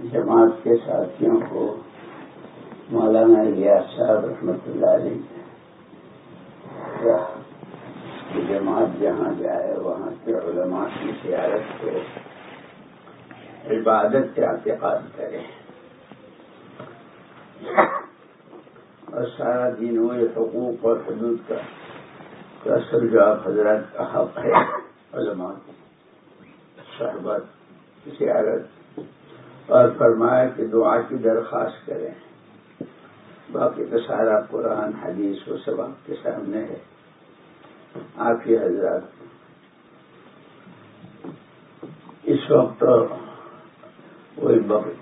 جماعت کے ساتھیوں کو مولانا لیا صاحب رحمت اللہ علیہ جماعت جہاں جائے وہاں کے علماء کی زیارت کو عبادت کے اعتقاد کرے اور سارا دن وہ حقوق اور حدود کا اصل جو آپ حضرات کا حق ہے، علماء صحبت زیارت اور فرمایا کہ دعا کی درخواست کریں۔ باقی تو سارا قرآن حدیث وہ سب آپ کے سامنے ہے۔ آپ ہی حضرات۔ اس وقت وہی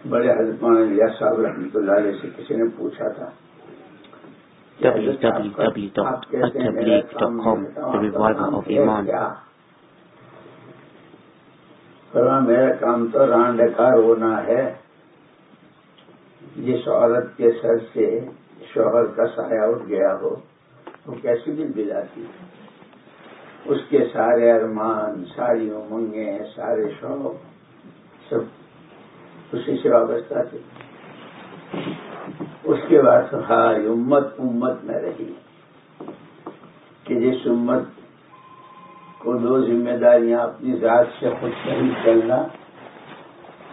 بڑے حضرت لیا صاحب رحمۃ اللہ علیہ سے کسی نے پوچھا تھا میرا کام تو ران ڈکار ہونا ہے۔ جس عورت کے سر سے شوہر کا سایہ اٹھ گیا ہو، وہ کیسی دل بلاتی۔ اس کے سارے ارمان، ساری امنگیں، سارے شوق، سب اسی سے وابستہ تھے۔ اس کے بعد ہائی امت امت میں رہی۔ کہ جس امت کو دو ذمہ داریاں اپنی ذات سے خود صحیح چلنا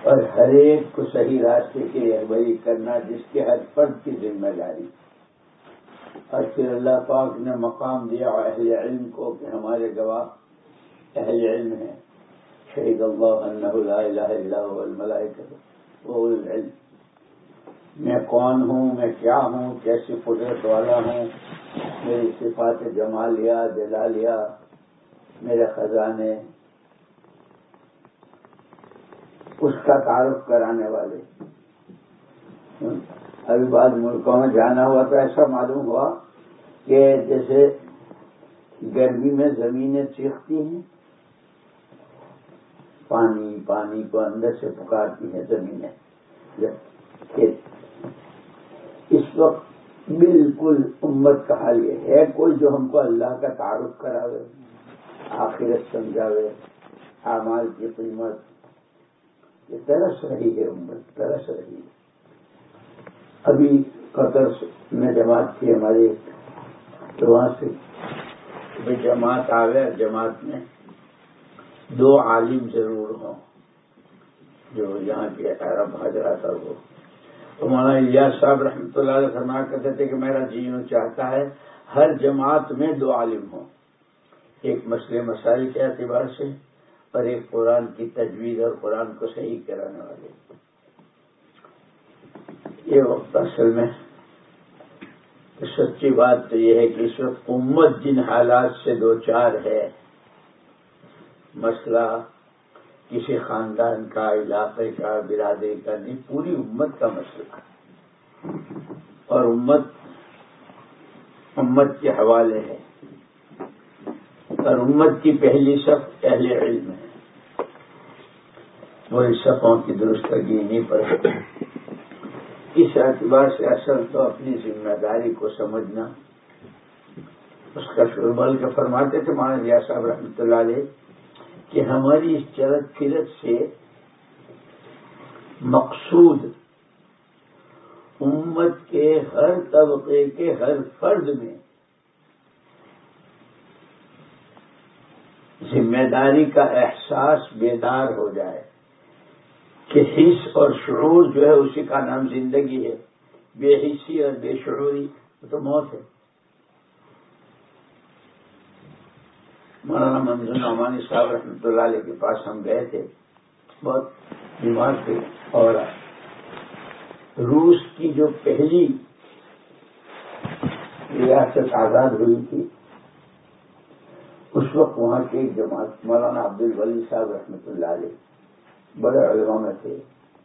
اور ہر ایک کو صحیح راستے کی رہبری کرنا جس کے ہر فرد کی ذمہ داری۔ اور پھر اللہ پاک نے مقام دیا اہل علم کو کہ ہمارے گواہ اہل علم ہیں۔ شہید اللہ لا الہ الا هو العلم۔ میں کون ہوں؟ میں کیا ہوں؟ کیسی قدرت والا ہوں؟ میری صفات جما لیا دلا لیا میرے خزانے، اس کا تعارف کرانے والے۔ ابھی بعض ملکوں میں جانا ہوا تو ایسا معلوم ہوا کہ جیسے گرمی میں زمینیں چیختی ہیں، پانی پانی کو اندر سے پکارتی ہیں زمینیں۔ اس وقت بالکل امت کا حال یہ ہے، کوئی جو ہم کو اللہ کا تعارف کراوے۔ آخرت سمجھاوے، اعمال کی قیمت، یہ ترس رہی ہے امت ترس رہی ہے۔ ابھی قطر میں جماعت تھی ہماری تو وہاں سے جماعت آ گیا جماعت میں دو عالم ضرور ہوں جو یہاں کے عرب حضرات وہ۔ تو مولانا الیاس صاحب رحمۃ اللہ علیہ فرما کرتے تھے کہ میرا جی چاہتا ہے، ہر جماعت میں دو عالم ہوں۔ ایک مسئلے مسائل کے اعتبار سے اور ایک قرآن کی تجویز اور قرآن کو صحیح کرانے والے۔ یہ وقت اصل میں سچی بات تو یہ ہے کہ اس وقت امت جن حالات سے دو چار ہے، مسئلہ کسی خاندان کا، علاقے کا، برادری کا نہیں، پوری امت کا مسئلہ۔ اور امت امت کے حوالے ہے۔ اور امت کی پہلی صف اہل علم ہے۔ وہ اس صفوں کی درستگی نہیں پڑ اس اعتبار سے اصل تو اپنی ذمہ داری کو سمجھنا۔ اس کا شربل کے فرماتے تھے مہاراجا صاحب رحمۃ اللہ علیہ، کہ ہماری اس چرت فرت سے مقصود امت کے ہر طبقے کے ہر فرد میں ذمہ داری کا احساس بیدار ہو جائے۔ کہ حص اور شعور جو ہے اسی کا نام زندگی ہے۔ بے حصی اور بے شعوری، وہ تو موت ہے۔ مولانا منظور نعمانی صاحب رحمۃ اللہ علیہ کے پاس ہم گئے تھے۔ بہت بیمار تھے۔ اور روس کی جو پہلی ریاست آزاد ہوئی تھی اس وقت وہاں کے جماعت، مولانا عبد الولی صاحب رحمۃ اللہ علیہ، بڑے علماء میں تھے،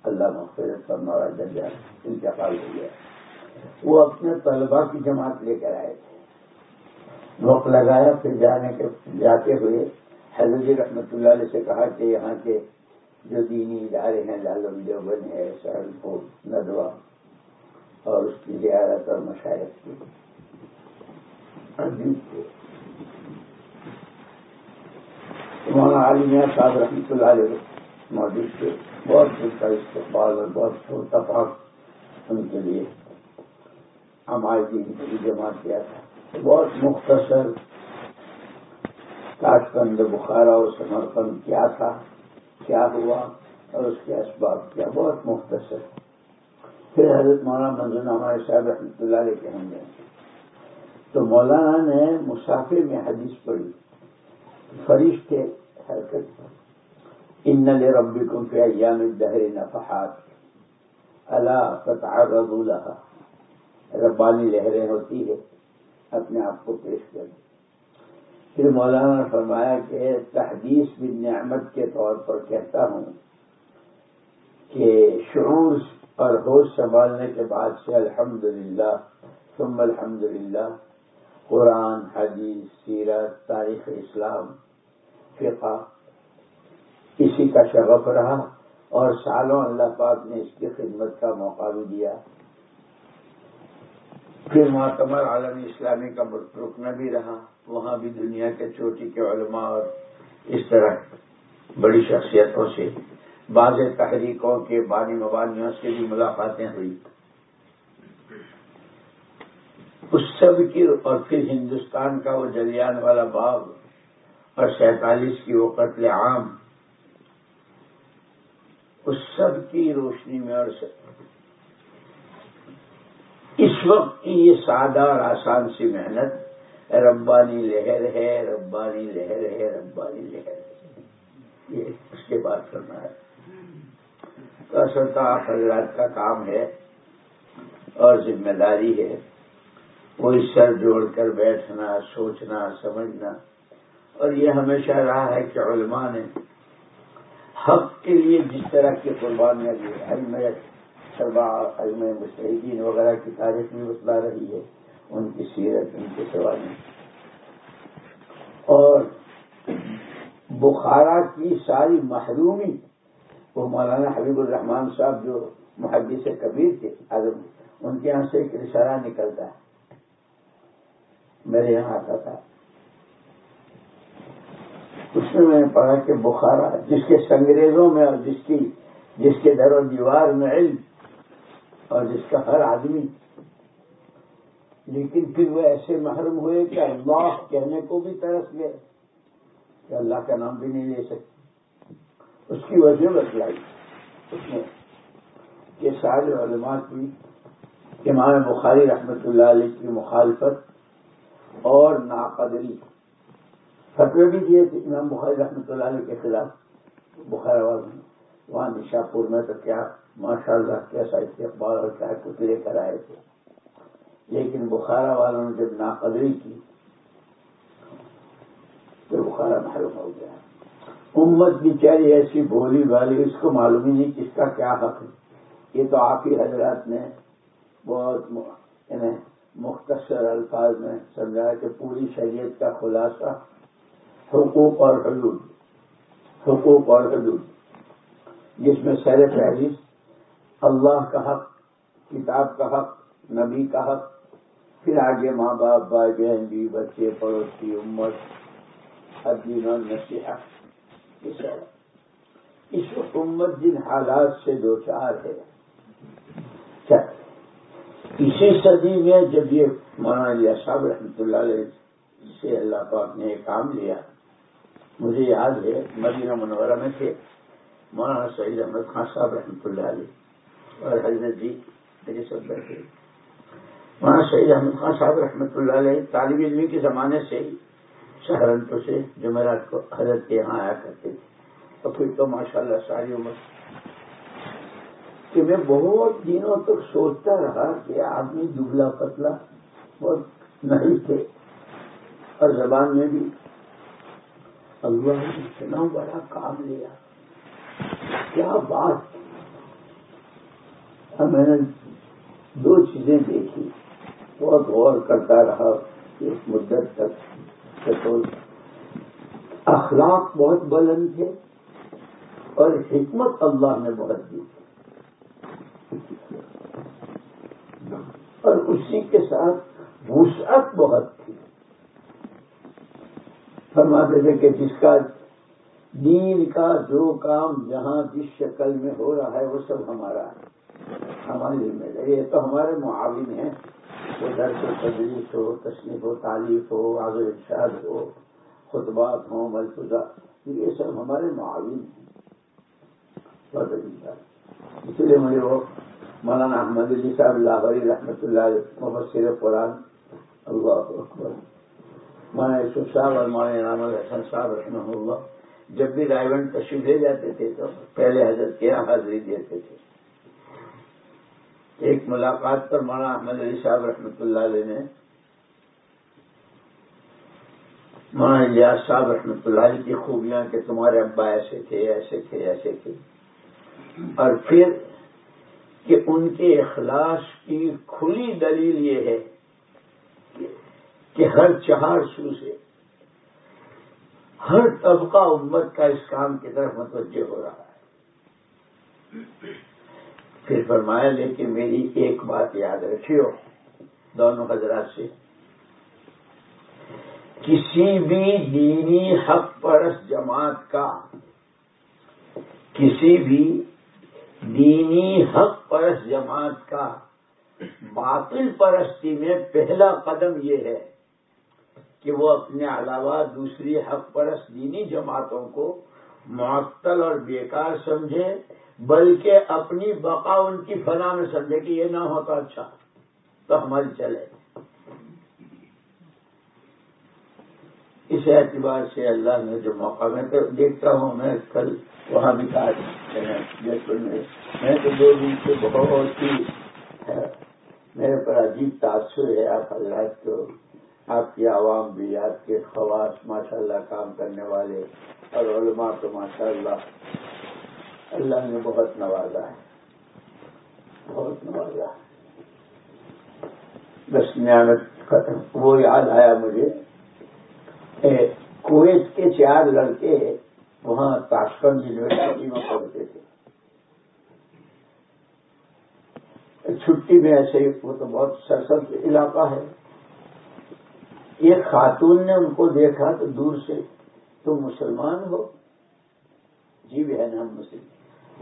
اللہ مغفرت پر درجہ انتقال ہو گیا۔ وہ اپنے طلبا کی جماعت لے کر آئے تھے۔ وقت لگایا، پھر جانے کے، جاتے ہوئے حضرت رحمت اللہ علیہ سے کہا کہ یہاں کے جو دینی ادارے ہیں لالم دیوبند ہے سہارنپور ندوا اور اس کی زیارت اور مشاعت کی۔ مولانا عالمیہ صاحب رحمۃ اللہ علیہ موجود تھے بہت ان کا استقبال اور بہت چھوٹا پاک ان کے لیے ہمارے دین کے لیے جمع کیا تھا بہت مختصر کاٹکند بخارا اور سمرپن کیا تھا، کیا ہوا اور اس کے اسباب کیا۔ بہت مختصر۔ پھر حضرت مولانا منظور ہمارے صاحب رحمۃ اللہ علیہ کے ہم گئے تو مولانا نے مسافر میں حدیث پڑھی۔ فرشتے حرکت ان ربی کو فی ایام دہر نفحات۔ اللہ فتعرض لها۔ ربانی لہریں ہوتی ہے، اپنے آپ کو پیش کر پھر مولانا نے فرمایا کہ تحدیث بن نعمت کے طور پر کہتا ہوں کہ شعور اور ہوش سنبھالنے کے بعد سے الحمد للہ ثم الحمد للہ قرآن، حدیث، سیرت، تاریخ، اسلام فقہ اسی کا شغف رہا اور سالوں اللہ پاک نے اس کی خدمت کا موقع بھی دیا۔ پھر معتمر عالمی اسلامی کا رکنا بھی رہا۔ وہاں بھی دنیا کے چوٹی کے علماء اور اس طرح بڑی شخصیتوں سے بعض تحریکوں کے بانی مبانیوں سے بھی ملاقاتیں ہوئی۔ اس سب کی اور پھر ہندوستان کا وہ جلیان والا باغ اور سینتالیس کی وہ قتل عام، اس سب کی روشنی میں اور اس وقت کی یہ سادہ اور آسان سی محنت، ربانی لہر ہے، ربانی لہر ہے، ربانی لہر ہے۔ یہ اس کے بعد کرنا ہے کا حضرات کا کام ہے اور ذمہ داری ہے۔ کوئی سر جوڑ کر بیٹھنا، سوچنا، سمجھنا۔ اور یہ ہمیشہ رہا ہے کہ علماء نے حق کے لیے جس طرح کی قربانیاں دی علم سربا علم مشہدین وغیرہ کی تاریخ بھی بتلا رہی ہے، ان کی سیرت، ان کے سوال اور بخارا کی ساری محرومی، وہ مولانا حبیب الرحمان صاحب جو محدث کبیر تھے اعظم ان کے یہاں سے ایک رشارہ نکلتا ہے، میرے یہاں آتا تھا۔ اس میں میں نے پڑھا کہ بخارا جس کے سنگریزوں میں اور جس کی جس کے در و دیوار میں علم اور جس کا ہر آدمی لیکن پھر وہ ایسے محروم ہوئے کہ اللہ کہنے کو بھی ترس گئے کہ اللہ کا نام بھی نہیں لے سکتے۔ اس کی وجہ بتلائی اس میں یہ سارے علماء کی امام بخاری رحمت اللہ علیہ کی مخالفت اور ناقدری فتوے بھی دیے تھے امام بخاری رحمت اللہ علیہ کے خلاف بخار آواز میں وہاں نشا پور میں تو کیا ماشاء اللہ کیسا استقبال اور کیا کچھ لے کر آئے تھے۔ لیکن بخارا والوں نے جب ناقدری کی تو بخارا محروم ہو گیا۔ امت بیچاری ایسی بولی والی اس کو معلوم ہی نہیں کس کا کیا حق ہے۔ یہ تو آپ ہی حضرات نے بہت یعنی مختصر الفاظ میں سمجھایا کہ پوری شریعت کا خلاصہ حقوق اور حدود، حقوق اور حدود۔ جس میں سیر فہرست اللہ کا حق، کتاب کا حق، نبی کا حق، پھر آگے ماں باپ، بھائی بہن بھی بچے، پڑوسی، امت ادین اور نصیحت اس حکومت جن حالات سے دو چار ہے۔ اسی صدی میں جب یہ مولانا صاحب رحمۃ اللہ علیہ سے اللہ پاک نے کام لیا۔ مجھے یاد ہے، مدینہ منورہ میں تھے، مولانا سعید احمد خان صاحب رحمۃ اللہ علیہ اور حضرت جی میرے سب بیٹھے۔ مولانا سعید احمد خان صاحب رحمۃ اللہ علیہ طالب علمی کے زمانے سے ہی سہارنپور سے جمعرات کو حضرت کے یہاں آیا کرتے تھے۔ اور پھر تو ماشاء اللہ ساری عمر کہ میں بہت دنوں تک سوچتا رہا کہ آدمی دبلا پتلا بہت نہیں تھے اور زبان میں بھی اللہ نے اتنا بڑا کام لیا۔ کیا بات؟ میں نے دو چیزیں دیکھی۔ بہت غور کرتا رہا اس مدت تک اخلاق بہت بلند تھے اور حکمت اللہ نے بہت دی۔ اور اسی کے ساتھ وسعت بہت تھی۔ فرماتے تھے کہ جس کا دین کا جو کام جہاں جس شکل میں ہو رہا ہے وہ سب ہمارا ہے۔ ہماری ذمہ داری یہ تو ہمارے معاون ہیں۔ وہ درس و تدریس ہو تصنیف و تعلیف ہو آگ ارشاد ہو، خطبات ہوں، ملفوظہ۔ یہ سب ہمارے معاون ہیں۔ بہت عجیب اسی لیے مجھے وہ مولانا احمد علی صاحب اللہ علیہ رحمۃ اللہ مبصر قرآن، اللہ اکبر۔ مولانا یوسف صاحب اور مولانا انعام الحسن صاحب رحمہ اللہ جب بھی رائے تشریف لے جاتے تھے تو پہلے حضرت کے یہاں حاضری دیتے تھے۔ ایک ملاقات پر مولانا احمد علی صاحب رحمۃ اللہ علیہ نے مولانا الیاس صاحب رحمۃ اللہ علیہ کی خوبیاں کہ تمہارے ابا ایسے تھے ایسے تھے ایسے تھے۔ اور پھر کہ ان کے اخلاص کی کھلی دلیل یہ ہے کہ ہر چہار سو سے ہر طبقہ امت کا اس کام کی طرف متوجہ ہو رہا ہے۔ پھر فرمایا، لیکن میری ایک بات یاد رکھیو، دونوں حضرات سے، کسی بھی دینی حق پرست جماعت کا، کسی بھی دینی حق پرست جماعت کا باطل پرستی میں پہلا قدم یہ ہے کہ وہ اپنے علاوہ دوسری حق پرست دینی جماعتوں کو معطل اور بیکار سمجھے، بلکہ اپنی بقا ان کی فنا میں سمجھے کہ یہ نہ ہوتا اچھا تو ہماری چلے۔ اس اعتبار سے اللہ نے جو موقع، میں تو دیکھتا ہوں، میں کل وہاں بھی کہا جیسے میں تو دو دن سے بہت ہی میرے پر عجیب تاثر ہے، آپ حضرات کو آپ کی عوام بھی، آپ کے خواص ماشاء اللہ کام کرنے والے اور علماء تو ماشاء اللہ اللہ نے بہت نوازا ہے۔ بہت نوازا ہے۔ بس نعمت وہ یاد آیا مجھے کویت کے چار لڑکے وہاں تاشکند یونیورسٹی میں پڑھتے تھے۔ چھٹی میں ایسے وہ تو بہت سرسد علاقہ ہے۔ ایک خاتون نے ان کو دیکھا تو دور سے تم مسلمان ہو۔ جی بہن، ہم مسلم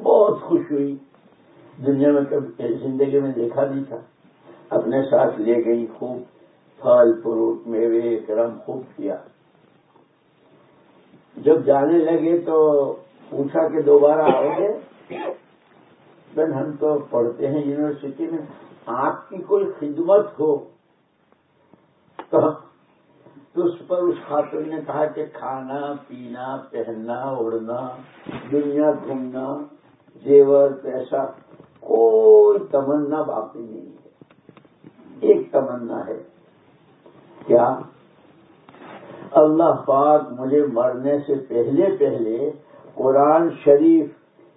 بہت خوش ہوئی۔ دنیا میں کبھی، زندگی میں دیکھا نہیں تھا۔ اپنے ساتھ لے گئی خوب، پھل فروٹ میوے، کرم خوب کیا۔ جب جانے لگے تو پوچھا کہ دوبارہ آؤ گے بہن، ہم تو پڑھتے ہیں یونیورسٹی میں، آپ کی کوئی خدمت ہو؟ تو تو اس پر اس خاتون نے کہا کہ کھانا، پینا، پہننا، اڑنا، دنیا گھومنا، زیور، پیسہ، کوئی تمنا باقی نہیں ہے۔ ایک تمنا ہے۔ کیا؟ اللہ پاک مجھے مرنے سے پہلے پہلے قرآن شریف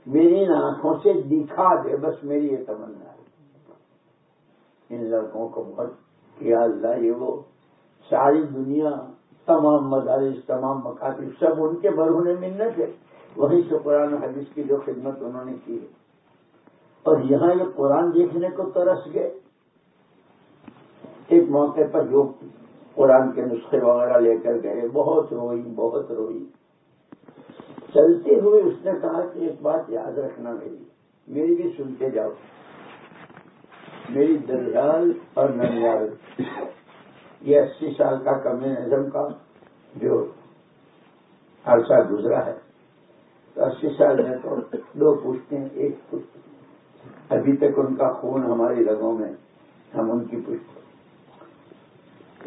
میری آنکھوں سے دکھا دے، بس میری یہ تمنا ہے۔ ان لڑکوں کو بہت کیا اللہ یہ وہ۔ ساری دنیا، تمام مدارس، تمام مکاتب، سب ان کے برہنے منت ہے۔ وہیں سے قرآن حدیث کی جو خدمت انہوں نے کی ہے۔ اور یہاں یہ قرآن دیکھنے کو ترس گئے۔ ایک موقع پر جو قرآن کے نسخے وغیرہ لے کر گئے۔ بہت روئی بہت روئی۔ چلتے ہوئے اس نے کہا کہ ایک بات یاد رکھنا میری۔ میری بھی سنتے جاؤ۔ میری دریال اور ننیال یہ اسی سال کا کمیونزم کا جو عرصہ گزرا ہے۔ تو اسی سال میں تو دو پوچھتے ہیں ایک پوچھتے ابھی تک ان کا خون ہماری رگوں میں ہم ان کی پوچھتے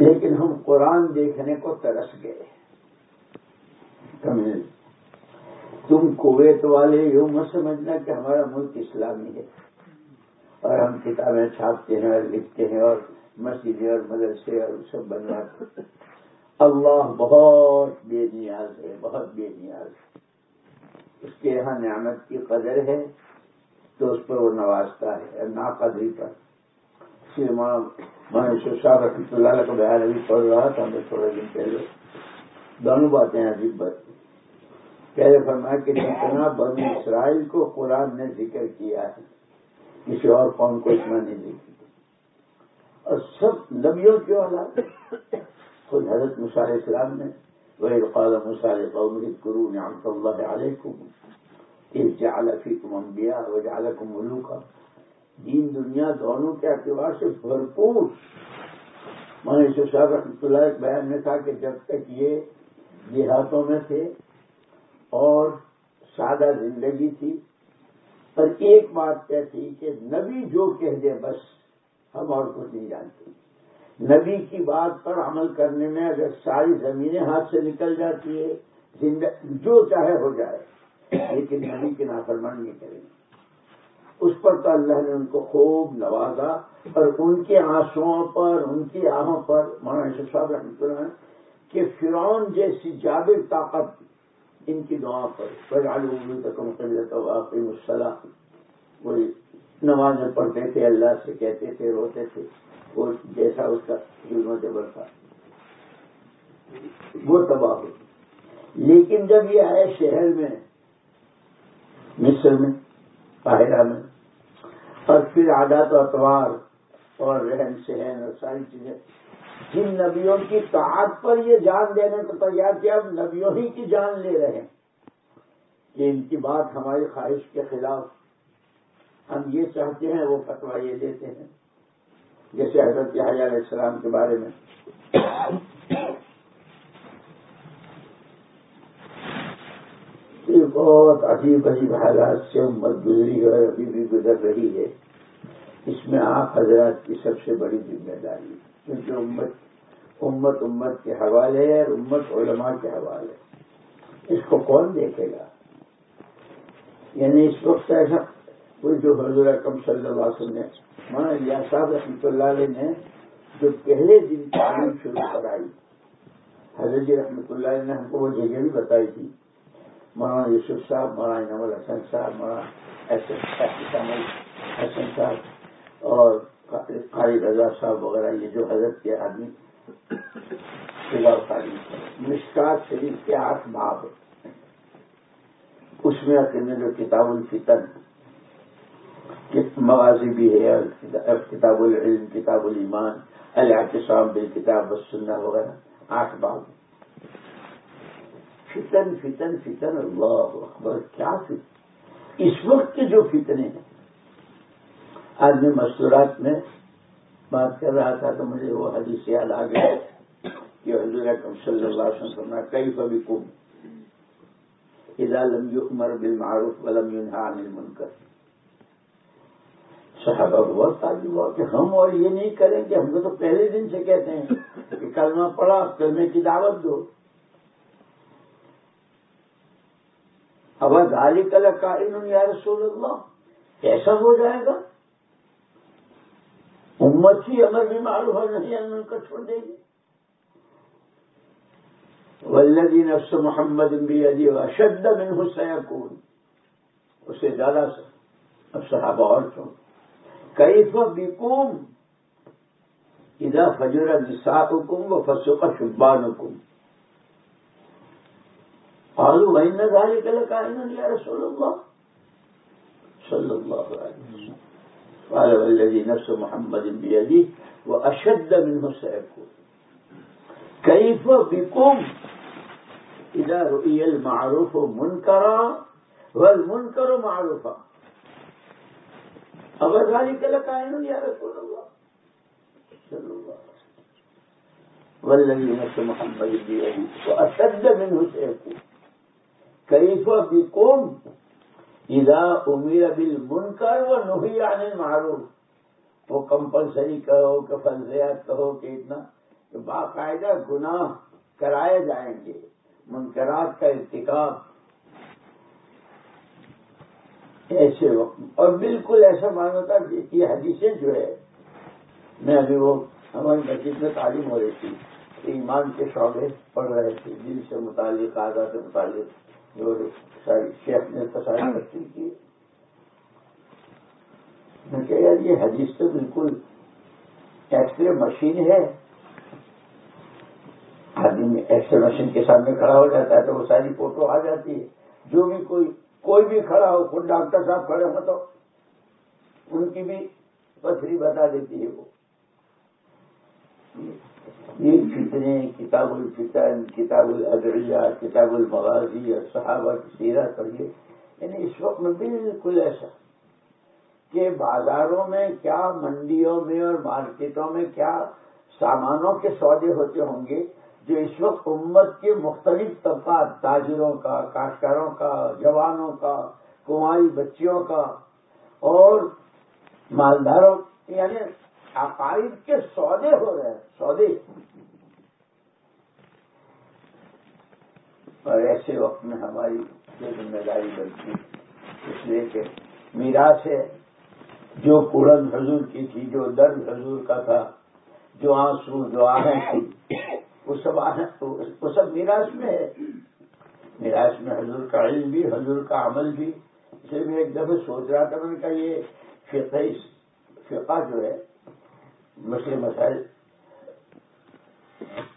لیکن ہم قرآن دیکھنے کو ترس گئے۔ تم کویت والے یوں مت سمجھنا کہ ہمارا ملک اسلامی ہے۔ اور ہم کتابیں چھاپتے ہیں اور لکھتے ہیں اور مسجدیں اور مدرسے اور سب بنواتے اللہ بہت بے نیاز ہے، بہت بے نیاز۔ ہے اس کے یہاں نعمت کی قدر ہے تو اس پر وہ نوازتا ہے نا قدری پر۔ میں شاہ رحمۃ اللہ کا بیان ابھی پڑھ رہا تھا میں تھوڑے دن پہلے۔ دونوں باتیں عجیب بات۔ پہلے فرمایا کہ جتنا بنی اسرائیل کو قرآن نے ذکر کیا ہے، کسی اور قوم کو اتنا نہیں ذکر۔ اور سب نبیوں کے والا خود حضرت مشار اسلام نے وہی قال مسال قوم کرو نعمت اللہ علیکم اس جعل فیکم انبیاء و جعلکم ملوکا دین دنیا دونوں کے اعتبار سے بھرپور۔ میں صاحب رحمۃ اللہ ایک بیان میں تھا کہ جب تک یہ دیہاتوں میں تھے اور سادہ زندگی تھی، پر ایک بات کیا تھی کہ نبی جو کہہ دے بس ہم اور کچھ نہیں جانتے۔ نبی کی بات پر عمل کرنے میں اگر ساری زمینیں ہاتھ سے نکل جاتی ہے جو چاہے ہو جائے۔ لیکن نبی کی نافرمان نہیں کریں۔ گے اس پر تو اللہ نے ان کو خوب نوازا اور ان کے آنسو پر، ان کی آہوں پر، مولانا صاحب رحمۃ اللہ کہ فرعون جیسی جابر طاقت ان کی دعا پر۔ واقعی مسلح وہی نمازیں پڑھتے تھے، اللہ سے کہتے تھے، روتے تھے، وہ جیسا اس کا ظلم جبر تھا۔ وہ تباہ ہو۔ لیکن جب یہ آئے شہر میں، مصر میں قاہرہ میں، اور پھر عادات و اتوار اور رہن سہن اور ساری چیزیں، جن نبیوں کی طاعت پر یہ جان دینے کو تیار کیا نبیوں ہی کی جان لے رہے ہیں کہ ان کی بات ہماری خواہش کے خلاف ہم یہ چاہتے ہیں، وہ فتوا یہ دیتے ہیں۔ جیسے حضرت علیہ السلام کے بارے میں۔ یہ بہت عجیب عجیب حالات سے امت گزری ہے، ابھی بھی گزر رہی ہے۔ اس میں آپ حضرات کی سب سے بڑی ذمہ داری، کیونکہ امت امت امت کے حوالے ہے اور امت علماء کے حوالے۔ اس کو کون دیکھے گا؟ یعنی اس وقت ایسا کوئی جو حضور اکم صلی اللہ علیہ وسلم نے مولانا یا صاحب رحمۃ اللہ علیہ نے جو پہلے دن تعلیم شروع کرائی، حضرت جی رحمۃ اللہ علیہ نے ہم کو وہ جگہ بھی بتائی تھی۔ مولانا یوسف صاحب، مولانا نول حسن صاحب، مولانا حسن صاحب اور قاری رضا صاحب وغیرہ، یہ جو حضرت کے آدمی تعلیم مشکات شریف کے آٹھ باب۔ اس میں اکیلے جو کتاب الفطن موازی بھی ہے، کتاب العلم، کتاب الایمان، الاعتصام بال کتاب السنہ وغیرہ آٹھ باب فتن فتن فتن، اللہ اکبر، کیا فتن؟ اس وقت کے جو فتنے ہیں۔ آج میں مستورات میں بات کر رہا تھا تو مجھے وہ حدیث یاد آ گیا کہ حضور اکرم صلی اللہ علیہ وسلم کئی کبھی کم اذا لم يؤمر بالمعروف ولم ينهى عن المنکر. صحابہ بہت تعلیم ہوا کہ ہم اور یہ نہیں کریں گے ہم کو تو پہلے دن سے کہتے ہیں کہ کلمہ پڑا کلمے کی دعوت دو۔ اب علی کل قائن یا رسول اللہ؟ کیسا ہو جائے گا؟ امت ہی امر بھی معلوم ہے نہیں ان کا چھوڑ دے گی۔ ولدی نفس محمد بھی علی اشد من حسین اسے زیادہ اب صحابہ اور چھوڑ کیف بکم إذا فجر نساؤکم و فسق شبانکم قالوا وإن ذلك لكائن يا رسول الله. صلى الله عليه وسلم. قال والذي نفس محمد بيده وأشد منه سيكون. كيف بكم؟ إذا رؤي المعروف منكرا والمنكر معروفا. اگر غالی کے لائن یا رسول اللہ؟ صلی اللہ ولدی نفس محمد بھی تو اشد من حسین کیف بکم؟ اذا امیر بل و نہی عن المعروف۔ وہ کمپلسری کہو کہ فرضیات کہو کہ اتنا کہ باقاعدہ گناہ کرائے جائیں گے۔ منکرات کا ارتکاب۔ ایسے وقت۔ اور بالکل ایسا مانو تھا کہ یہ حدیثیں جو ہے، میں ابھی وہ ہماری مسجد میں تعلیم ہو رہی تھی ایمان کے شعبے پڑھ رہے تھے دل سے متعلق آزاد سے متعلق، جو شیخ نے تصاویر تقسیم کی۔ میں کہ یار یہ حدیث تو بالکل ایکس رے مشین ہے، آدمی ایکس رے مشین کے سامنے کھڑا ہو جاتا ہے تو وہ ساری فوٹو آ جاتی ہے۔ جو بھی کوئی کوئی بھی کھڑا ہو، خود ڈاکٹر صاحب کھڑے ہو تو ان کی بھی پتھری بتا دیتی ہے وہ۔ یہ فتنے کتاب الفتن، کتاب الادعیہ کتاب المغازی اور صحابہ کی سیرت اور یہ۔ یعنی اس وقت میں بالکل ایسا کہ بازاروں میں کیا منڈیوں میں اور مارکیٹوں میں کیا سامانوں کے سودے ہوتے ہوں گے۔ جو اس وقت امت کے مختلف طبقات تاجروں کا، کاشتکاروں کا، جوانوں کا کنواری بچیوں کا، اور مالداروں یعنی عقائد کے سودے ہو رہے ہیں، سودے۔ اور ایسے وقت میں ہماری یہ ذمہ داری بنتی اس لیے کہ میرا سے جو کڑن حضور کی تھی، جو درد حضور کا تھا، جو آنسو، جو آہیں تھی وہ سب وہ سب میراث میں ہے۔ میراث میں حضور کا علم بھی، حضور کا عمل بھی۔ اسے میں ایک دفعہ سوچ رہا تھا، میں نے کہا یہ فقہ فقہ جو ہے مسلم مسائل،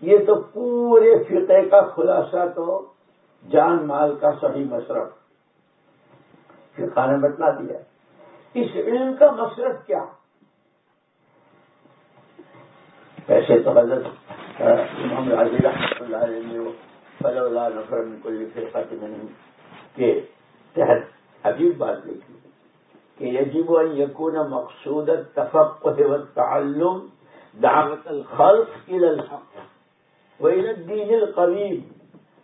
یہ تو پورے فقہ کا خلاصہ تو جان مال کا صحیح مصرف۔ فقہ نے بتلا دیا۔ اس علم کا مصرف کیا؟ پیسے تو حضرت امام راضی رحمۃ اللہ علیہ نے فضل اللہ نفر کو لکھے خاطر نہیں کے تحت عجیب بات لکھی کہ یجب ان یکون مقصود التفقه والتعلم دعوت الخلق الى الحق والى الدين القويم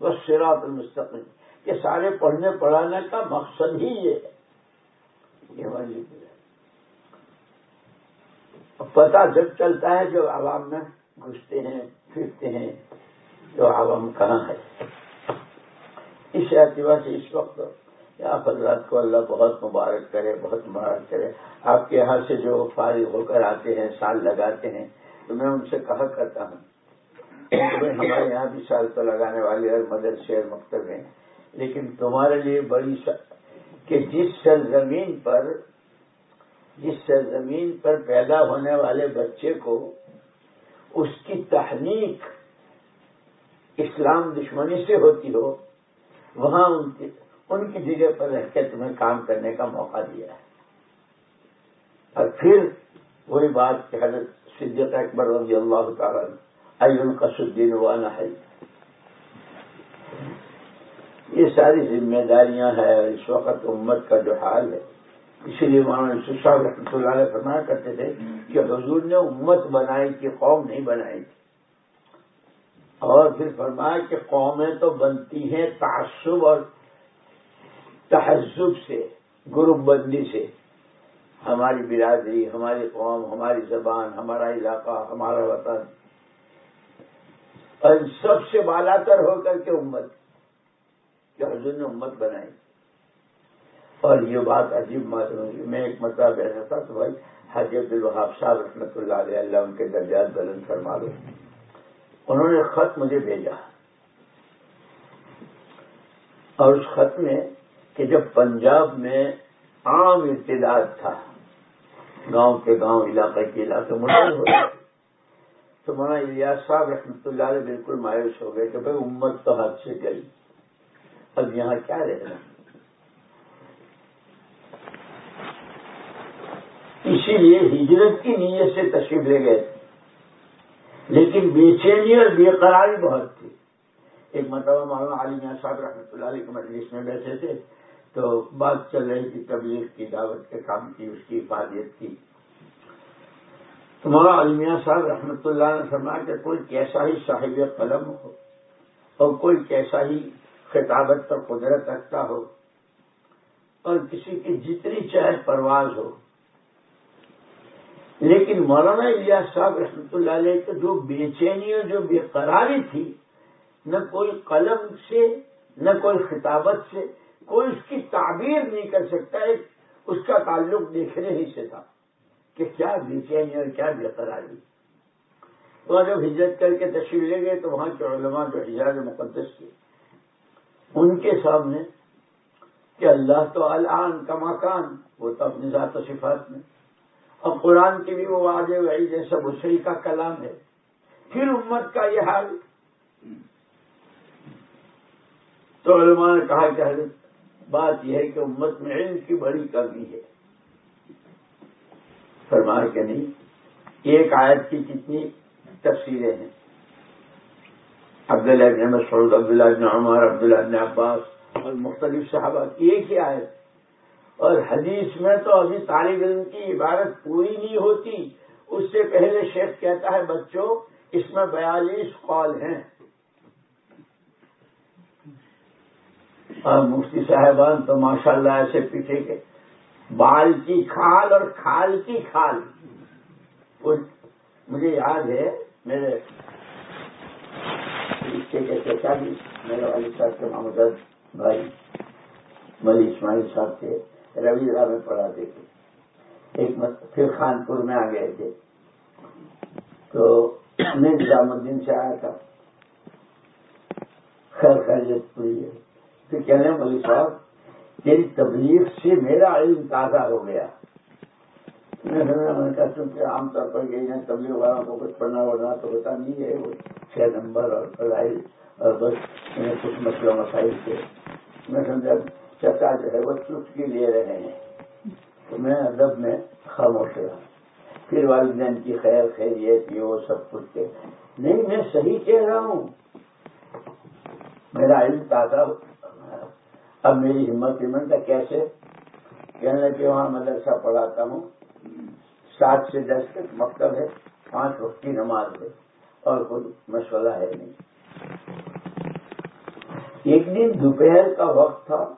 والصراط المستقيم کہ سارے پڑھنے پڑھانے کا مقصد ہی یہ ہے۔ یہ پتہ جب چلتا ہے جو عوام میں گھستے ہیں پھرتے ہیں جو عوام کہاں ہے اس اعتبار سے اس وقت آپ حضرات کو اللہ بہت مبارک کرے، بہت مبارک کرے۔ آپ کے یہاں سے جو فارغ ہو کر آتے ہیں، سال لگاتے ہیں، تو میں ان سے کہا کرتا ہوں۔ ہمارے یہاں بھی سال تو لگانے والے اور مدرسے اور مکتب ہیں لیکن تمہارے لیے بڑی کہ جس سرزمین پر، جس سرزمین پر پیدا ہونے والے بچے کو اس کی تحریک اسلام دشمنی سے ہوتی ہو، وہاں ان کی ان کی جگہ پر رہ کے تمہیں کام کرنے کا موقع دیا ہے۔ اور پھر وہی بات کہ حضرت صدیق اکبر رضی اللہ تعالیٰ ان کا سدین والا ہے یہ ساری ذمہ داریاں ہیں اور اس وقت امت کا جو حال ہے۔ اسی لیے مولانا صاحب رحمۃ اللہ علیہ فرمایا کرتے تھے کہ حضور نے امت بنائی تھی قوم نہیں بنائی تھی۔ اور پھر فرمایا کہ قومیں تو بنتی ہیں تعصب اور تہذب سے، گروپ بندی سے۔ ہماری برادری، ہماری قوم، ہماری زبان، ہمارا علاقہ، ہمارا وطن۔ اور سب سے بالا تر ہو کر کے امت، کہ حضور نے امت بنائی۔ اور یہ بات عجیب معلوم ہوئی۔ میں ایک مطلب ایسا تھا تو بھائی حج عبد الوہاب صاحب رحمۃ اللہ علیہ، اللہ ان کے درجات بلند فرما دو انہوں نے خط مجھے بھیجا۔ اور اس خط میں کہ جب پنجاب میں عام ارتداد تھا، گاؤں کے گاؤں، علاقے کے علاقے مشکل ہو گئے، تو مولانا الیاس صاحب رحمۃ اللہ علیہ بالکل مایوس ہو گئے کہ بھائی امت تو حد سے گئی۔ اب یہاں کیا رہنا؟ اسی لیے ہجرت کی نیت سے تشریف لے گئے تھے۔ لیکن بے چینی اور بے قراری بہت تھی۔ ایک مرتبہ مولانا علی میاں صاحب رحمۃ اللہ علیہ کے مجلس میں بیٹھے تھے۔ تو بات چل رہی تھی تبلیغ کی، دعوت کے کام کی، اس کی حفاظت کی۔ تمہارا المیہ صاحب رحمۃ اللہ نے فرمایا کہ کوئی کیسا ہی صاحب قلم ہو اور کوئی کیسا ہی خطابت پر قدرت رکھتا ہو اور کسی کی جتنی چاہے پرواز ہو۔ لیکن مولانا الیاس صاحب رحمۃ اللہ علیہ کی جو بے چینی اور جو بے قراری تھی، نہ کوئی قلم سے، نہ کوئی خطابت سے، کوئی اس کی تعبیر نہیں کر سکتا ہے اس کا تعلق دیکھنے ہی سے تھا کہ کیا بے چینی اور کیا بے قراری۔ وہاں جب ہجرت کر کے تشریف لے گئے تو وہاں کے علماء جو حجاز مقدس تھے، ان کے سامنے کہ اللہ تو الان کا مکان وہ تو اپنی ذات و صفات میں۔ اور قرآن کی بھی وہ واضح وہی جیسا بسری کا کلام ہے۔ پھر امت کا یہ حال۔ تو علماء نے کہا کہ حضرت، بات یہ ہے کہ امت میں علم کی بڑی کمی ہے۔ فرمایا کہ نہیں، ایک آیت کی کتنی تفصیلیں ہیں۔ عبداللہ ابن مسعود، عبداللہ ابن عمر، عبداللہ ابن عباس اور مختلف صحابہ ایک ہی آئے اور حدیث میں تو ابھی طالب علم کی عبارت پوری نہیں ہوتی۔ اس سے پہلے شیخ کہتا ہے، بچوں، اس میں بیالیس قول ہیں۔ اور مفتی صاحبان تو ماشاءاللہ ایسے پیچھے کے بال کی کھال اور کھال کی کھال۔ مجھے یاد ہے، میرے جی، میرے والد صاحب کے محمد بھائی ملی اسماعیل صاحب تھے روی میں پڑھاتے تھے۔ ایک پھر خانپور میں آ گئے تھے۔ تو میں نظام الدین سے آیا تھا۔ خیر خیریت پوری ہے۔ کہنے ملی صاحب، تیری تبلیغ سے میرا علم تازہ ہو گیا۔ میں نے کہا چونکہ عام طور پر یہی تبلیغ والوں کو کچھ پڑھنا وڑنا تو ہوتا نہیں ہے۔ وہ چھ نمبر اور پڑھائی اور بس کچھ مسئلہ مسائل تھے میں سمجھا چچا جو ہے وہ چٹکی لے رہے ہیں۔ تو میں ادب میں خاموش رہا پھر والدین کی خیر، خیریت، یہ وہ سب کچھ نہیں، میں صحیح کہہ رہا ہوں۔ میرا علم تازہ اب میری ہمت ہمت کیسے؟ کہنے کہ وہاں مدرسہ پڑھاتا ہوں۔ سات سے دس تک مکتب ہے، پانچ وقت کی نماز ہے اور کوئی مشورہ ہے نہیں۔ ایک دن دوپہر کا وقت تھا۔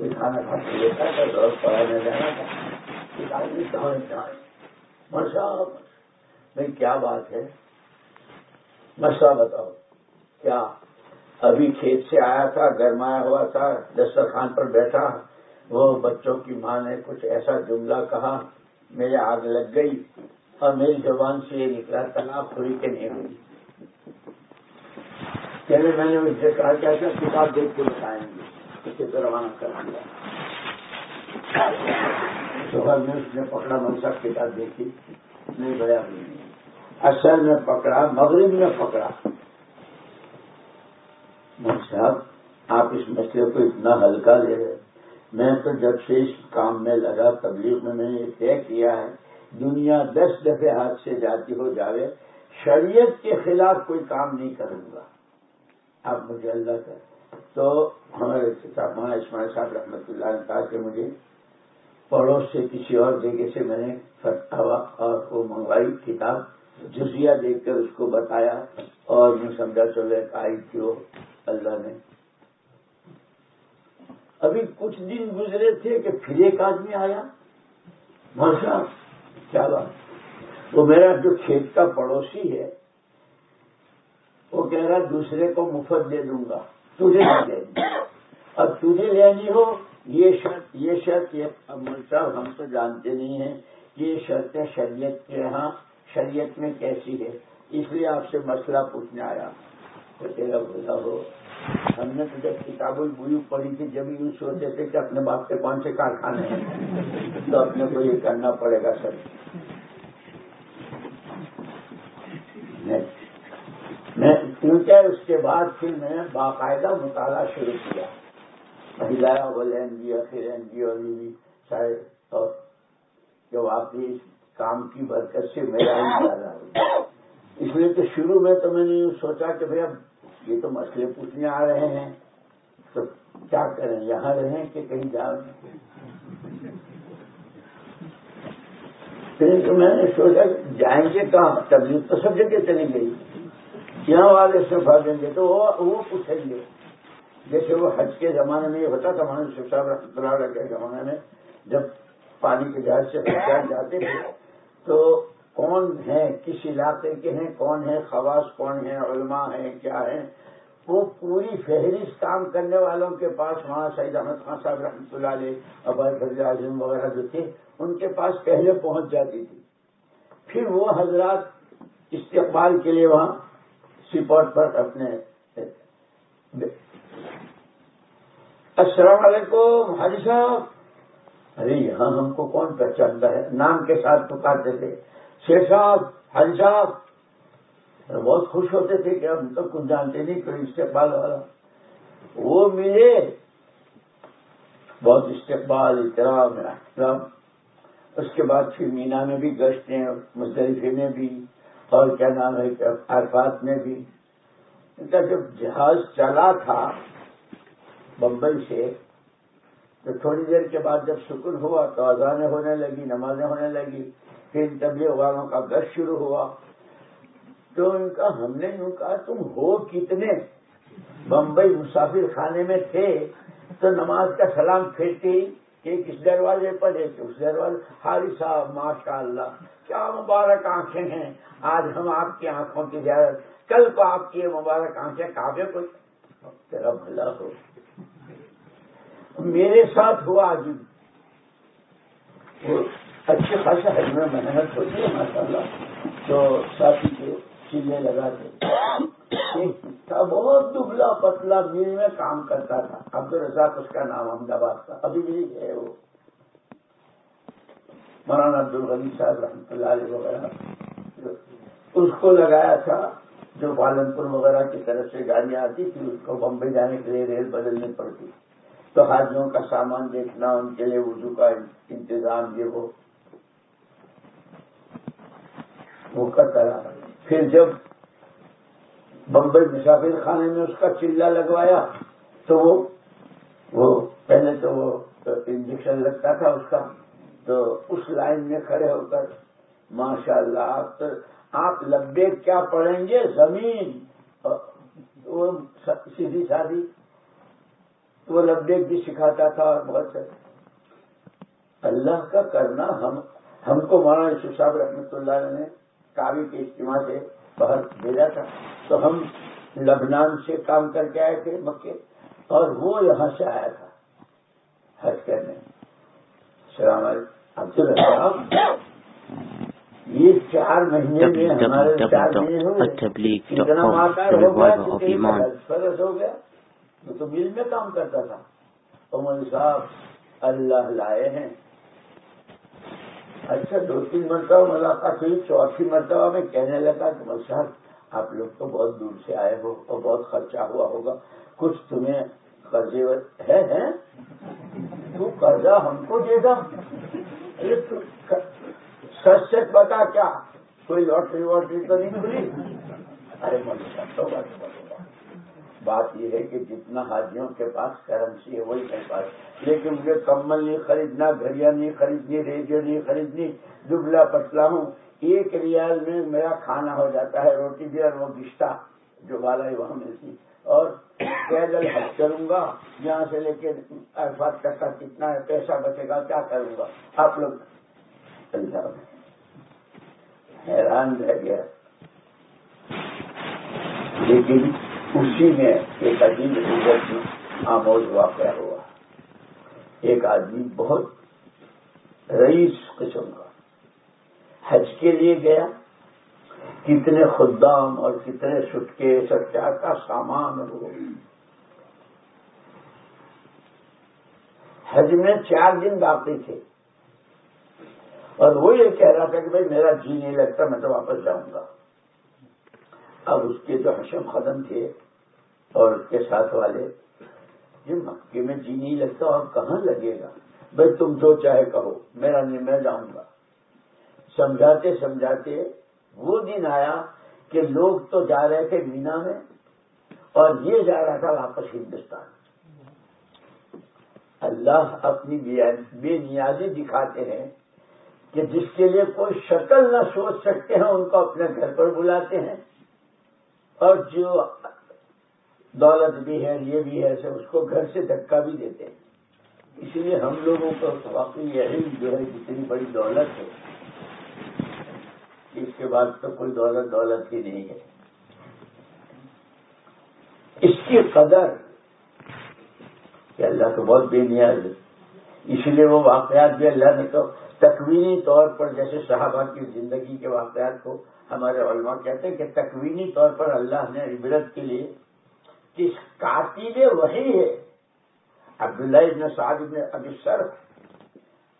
کوئی کھانا کھا کے لیتا تھا روز پڑھانے جانا تھا بھائی، کیا بات ہے؟ مسئلہ بتاؤ۔ کیا ابھی کھیت سے آیا تھا، گرمایا ہوا تھا، دسترخوان پر بیٹھا۔ وہ بچوں کی ماں نے کچھ ایسا جملہ کہا، میرے آگ لگ گئی اور میری زبان سے یہ نکلا طلاق ہوئی کہ نہیں ہوئی۔ پہلے میں نے ان سے کہا کہ ایسا کتاب دیکھ کے بتائیں گے۔ اسے تو روانہ کر دیا۔ شوہر میں اس نے پکڑا منسا کتاب دیکھی، نہیں گیا نہیں۔ اصل میں پکڑا، مغرب میں پکڑا۔ صاحب آپ اس مسئلے کو اتنا ہلکا لے رہے میں تو جب سے اس کام میں لگا، تبلیغ میں میں نے یہ طے کیا ہے، دنیا دس دفعے ہاتھ سے جاتی ہو جاوے، شریعت کے خلاف کوئی کام نہیں کروں گا۔ آپ مجھے اللہ کر تو ہمارے ماں اسماعیل صاحب رحمۃ اللہ نے کہا کہ مجھے پڑوس سے کسی اور جگہ سے میں نے اور وہ منگوائی کتاب جزیا دیکھ کر اس کو بتایا اور میں سمجھا چلے آئی تھی وہ اللہ نے۔ ابھی کچھ دن گزرے تھے کہ پھر ایک آدمی آیا۔ مرشا کیا بات۔ وہ میرا جو کھیت کا پڑوسی ہے، وہ کہہ رہا دوسرے کو مفت دے دوں گا۔ تجھے نہیں دیں اب تجھے لینی ہو، یہ شرط یہ شرط، یہ صاحب ہم تو جانتے نہیں ہیں کہ یہ شرطیں شریعت کے ہاں شریعت میں کیسی ہے۔ اس لیے آپ سے مسئلہ پوچھنے آیا۔ تو تیرا بھلا ہو۔ ہم نے تو جب کتاب البوئی پڑھی تھی، جب یوں سوچے تھے کہ اپنے باپ کے کون سے کارخانے ہیں، تو اپنے کو یہ کرنا پڑے گا سر۔ میں کیونکہ اس کے بعد پھر میں نے باقاعدہ مطالعہ شروع کیا۔ ہدایا بول این جی پھر این جی اور بھی شاید اور جو واقعی کام کی برکت سے میرا ہی اس لیے تو شروع میں تو میں نے سوچا کہ بھائی اب یہ تو مسئلے پوچھنے آ رہے ہیں۔ تو کیا کریں؟ یہاں رہیں کہ کہیں جا تو میں نے سوچا جائیں گے کہاں؟ تبلیغ تو سب جگہ چلی گئی۔ یہاں والے سے بھاگیں گے تو وہ پوچھیں گے۔ جیسے وہ حج کے زمانے میں یہ ہوتا تھا مان صاحب رحمۃ اللہ کے زمانے میں جب پانی کے جہاز سے جاتے تھے، تو کون ہیں، کس علاقے کے ہیں، کون ہیں، خواص کون ہیں، علماء ہیں، کیا ہیں؟ وہ پوری فہرست کام کرنے والوں کے پاس وہاں سعید احمد خان صاحب رحمۃ اللہ علیہ ابائی فضل اعظم وغیرہ جو تھے، ان کے پاس پہلے پہنچ جاتی تھی۔ پھر وہ حضرات استقبال کے لیے وہاں سپورٹ پر اپنے السلام علیکم، حاجی صاحب۔ ارے یہاں ہم کو کون پہچانتا ہے؟ نام کے ساتھ پکارتے تھے۔ شیخ صاحب، حاجی صاحب۔ بہت خوش ہوتے تھے کہ ہم تو کچھ جانتے نہیں، کوئی استقبال والا۔ وہ ملے۔ بہت استقبال، احترام احترام۔ اس کے بعد پھر مینا میں بھی گشتے مزدلفے میں بھی۔ اور کیا نام ہے عرفات میں بھی ان کا جب جہاز چلا تھا بمبئی سے، تو تھوڑی دیر کے بعد جب سکون ہوا تو اذانیں ہونے لگی، نمازیں ہونے لگی، پھر تبلیغ والوں کا گش شروع ہوا۔ تو ان کا ہم نے یوں کہا، تم ہو کتنے؟ بمبئی مسافر خانے میں تھے تو نماز کا سلام پھیرتے ایک اس دروازے پر ایک اس دروازے حاری صاحب ماشاء اللہ کیا مبارک آنکھیں ہیں۔ آج ہم آپ کی آنکھوں کی زیادت کل کو آپ کی مبارک آنکھیں کافی کو۔ تیرا بھلا ہو۔ میرے ساتھ ہوا آج۔ اچھے خاصے حج میں محنت ہوتی ہے ماشاء اللہ تو ساتھی کے چیزیں لگاتے تھا بہت دبلا پتلا میل میں کام کرتا تھا۔ عبد الرزاق اس کا نام احمدآباد تھا۔ ابھی بھی ہے وہ۔ مولانا عبد الغنی صاحب رحمۃ اللہ علیہ وغیرہ۔ اس کو لگایا تھا جو پالنپور وغیرہ کی طرف سے گاڑیاں آتی تھی اس کو بمبئی جانے کے لیے ریل بدلنی پڑتی۔ تو حاجیوں کا سامان دیکھنا، ان کے لیے وضو کا انتظام، یہ وہ کرتا رہا۔ پھر جب بمبئی مسافر خانے میں اس کا چلا لگوایا تو وہ وہ پہلے تو وہ انجیکشن لگتا تھا اس کا تو اس لائن میں کھڑے ہو کر ماشاء اللہ آپ آپ لبے کیا پڑیں گے؟ زمین۔ وہ سیدھی سادی۔ وہ لبیک بھی سکھاتا تھا اور بہت سے اللہ کا کرنا ہم ہم کو مولانا یوسف صاحب رحمۃ اللہ نے کابی کے اجتماع سے باہر بھیجا تھا۔ تو ہم لبنان سے کام کر کے آئے تھے مکے اور وہ یہاں سے آیا تھا حج کرنے۔ السلام علیکم۔ عبد الرحمان یہ چار مہینے میں ہمارے چار مہینے اتنا ہو گیا فرض ہو گیا۔ وہ تو مل میں کام کرتا تھا۔ عمر صاحب اللہ لائے ہیں۔ اچھا دو تین مرتبہ ملاقات ہوئی، چوتھی مرتبہ میں کہنے لگا کہ مل صاحب، آپ لوگ تو بہت دور سے آئے ہو اور بہت خرچہ ہوا ہوگا۔ کچھ تمہیں قرضے ہے تو قرضہ ہم کو دے گا سچ سے پتا کیا؟ کوئی لاٹری واٹری تو نہیں کھلی؟ ارے مل بات یہ ہے کہ جتنا حاجیوں کے پاس کرنسی ہے وہی میرے پاس۔ لیکن مجھے کمل نہیں خریدنا گھڑیاں نہیں خریدنی ریڈیو نہیں خریدنی، دبلا پتلا ہوں۔ ایک ریال میں میرا کھانا ہو جاتا ہے، روٹی بھی اور وہ گشتہ جو والا ہے وہاں ملتی۔ اور پیدل حج کروں گا، یہاں سے لے کے عرفات تک کا کتنا پیسہ بچے گا، کیا کروں گا؟ آپ لوگ۔ حیران رہ گیا۔ لیکن اسی میں ایک عجیب عزت میں آموز ہوا۔ ایک آدمی بہت رئیس قسم کا۔ حج کے لیے گیا، کتنے خدام اور کتنے سٹکے سچا کا سامان ہو حج میں چار دن باقی تھے۔ اور وہ یہ کہہ رہا تھا کہ بھائی میرا جی نہیں لگتا، میں تو واپس جاؤں گا۔ اب اس کے جو حشم قدم تھے اور اس کے ساتھ والے، یہ مکے میں جی نہیں لگتا اور کہاں لگے گا؟ بھائی تم جو چاہے کہو، میرا نہیں، میں جاؤں گا۔ سمجھاتے سمجھاتے وہ دن آیا کہ لوگ تو جا رہے تھے مینا میں اور یہ جا رہا تھا واپس ہندوستان۔ اللہ اپنی بے نیازی دکھاتے ہیں کہ جس کے لیے کوئی شکل نہ سوچ سکتے ہیں، ان کو اپنے گھر پر بلاتے ہیں۔ اور جو دولت بھی ہے، یہ بھی ہے اس کو گھر سے دھکا بھی دیتے ہیں۔ اسی لیے ہم لوگوں کو واقعی یہی جو ہے، جتنی بڑی دولت ہے، اس کے بعد تو کوئی دولت دولت ہی نہیں ہے۔ اس کی قدر کہ اللہ تو بہت بے نیاز ہے۔ اس لیے وہ واقعات بھی اللہ نے تو تکوینی طور پر، جیسے صحابہ کی زندگی کے واقعات کو ہمارے علماء کہتے ہیں کہ تکوینی طور پر اللہ نے عبرت کے لیے کس کاتب وہی ہے۔ عبداللہ ابن سعد ابن ابی سرح۔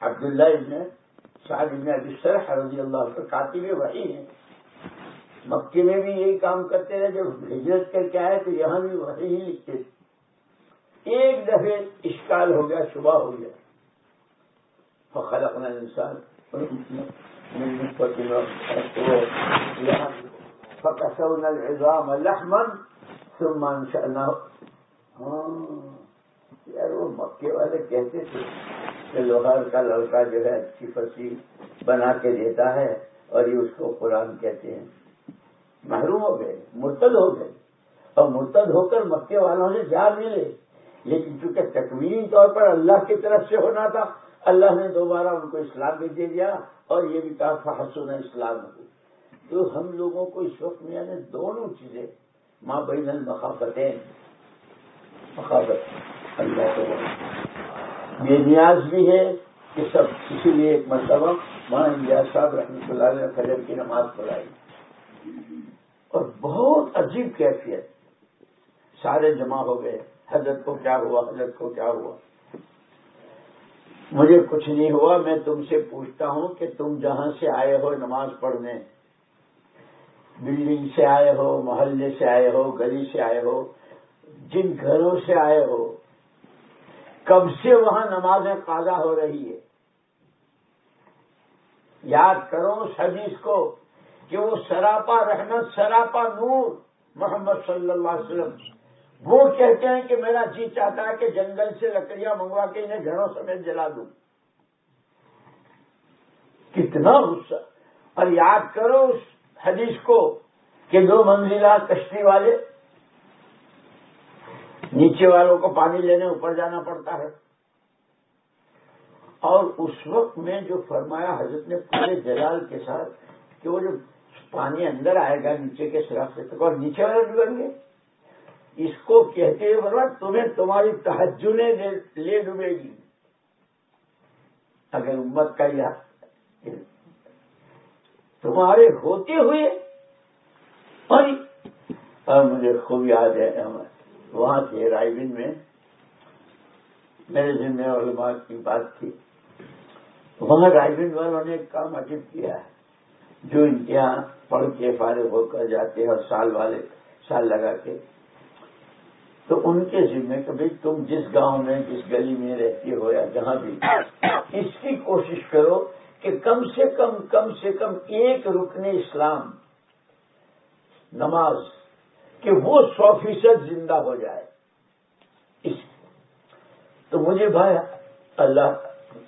عبداللہ ابن سعد ابن ابی سرح رضی اللہ کا کاتب وہی ہے مکے میں بھی یہی کام کرتے رہے، جب ہجرت کر کے آئے تو یہاں بھی وہی ہی لکھتے تھے۔ ایک دفعہ اشکال ہو گیا صبح ہو گیا۔ فخر اپنا انسان فكسونا العظام لحما تم مانشا یار وہ مکے والے کہتے تھے کہ لوہار کا لڑکا جو ہے اچھی فصی بنا کے دیتا ہے اور یہ اس کو قرآن کہتے ہیں۔ محروم ہو گئے، مرتد ہو گئے۔ اور مرتد ہو کر مکے والوں سے جا ملے۔ لیکن چونکہ تکوین طور پر اللہ کی طرف سے ہونا تھا اللہ نے دوبارہ ان کو اسلام بھی دے دیا اور یہ بھی کہا فحسن اسلام کو تو ہم لوگوں کو اس وقت میں یعنی دونوں چیزیں ماں بین المخافتیں مخافت۔ اللہ کو بے نیاز بھی ہے کہ سب، اسی لیے ایک مرتبہ ماں انڈیا صاحب رحمۃ اللہ نے فجر کی نماز پڑھائی۔ اور بہت عجیب کیفیت۔ سارے جمع ہو گئے، حضرت کو کیا ہوا، حضرت کو کیا ہوا؟ مجھے کچھ نہیں ہوا، میں تم سے پوچھتا ہوں کہ تم جہاں سے آئے ہو نماز پڑھنے؟ بلڈنگ سے آئے ہو، محلے سے آئے ہو، گلی سے آئے ہو، جن گھروں سے آئے ہو، کب سے وہاں نمازیں قاضا ہو رہی ہے؟ یاد کرو اس حدیث کو کہ وہ سراپا رحمت، سراپا نور محمد صلی اللہ علیہ وسلم وہ کہتے ہیں کہ میرا جی چاہتا ہے کہ جنگل سے لکڑیاں منگوا کے انہیں گھروں سمیت جلا دوں۔ کتنا غصہ۔ اور یاد کرو اس حدیث کو کہ دو منزلہ کشتی والے نیچے والوں کو پانی لینے اوپر جانا پڑتا ہے۔ اور اس وقت میں جو فرمایا حضرت نے پورے جلال کے ساتھ کہ وہ جو پانی اندر آئے گا نیچے کے سراخ سے اور نیچے والے ڈوبیں گے اس کو کہتے ہوئے بولنا تمہیں تمہاری تحجنے لے ڈوبے گی۔ اگر امت کا یہ تمہارے ہوتے ہوئے اور مجھے خوب یاد ہے، وہاں تھے رائے بن میں، میرے ذمہ علماء کی بات تھی۔ وہاں رائے بن والوں نے ایک کام عجیب کیا ہے، جو امتحان پڑھ کے فارغ ہو کر جاتے ہیں اور سال والے سال لگا کے تو ان کے ذمے کہ بھائی تم جس گاؤں میں، جس گلی میں رہتی ہو یا جہاں بھی، اس کی کوشش کرو کہ کم سے کم کم سے کم ایک رکن اسلام نماز کہ وہ سو فیصد زندہ ہو جائے۔ اس تو مجھے بھائی اللہ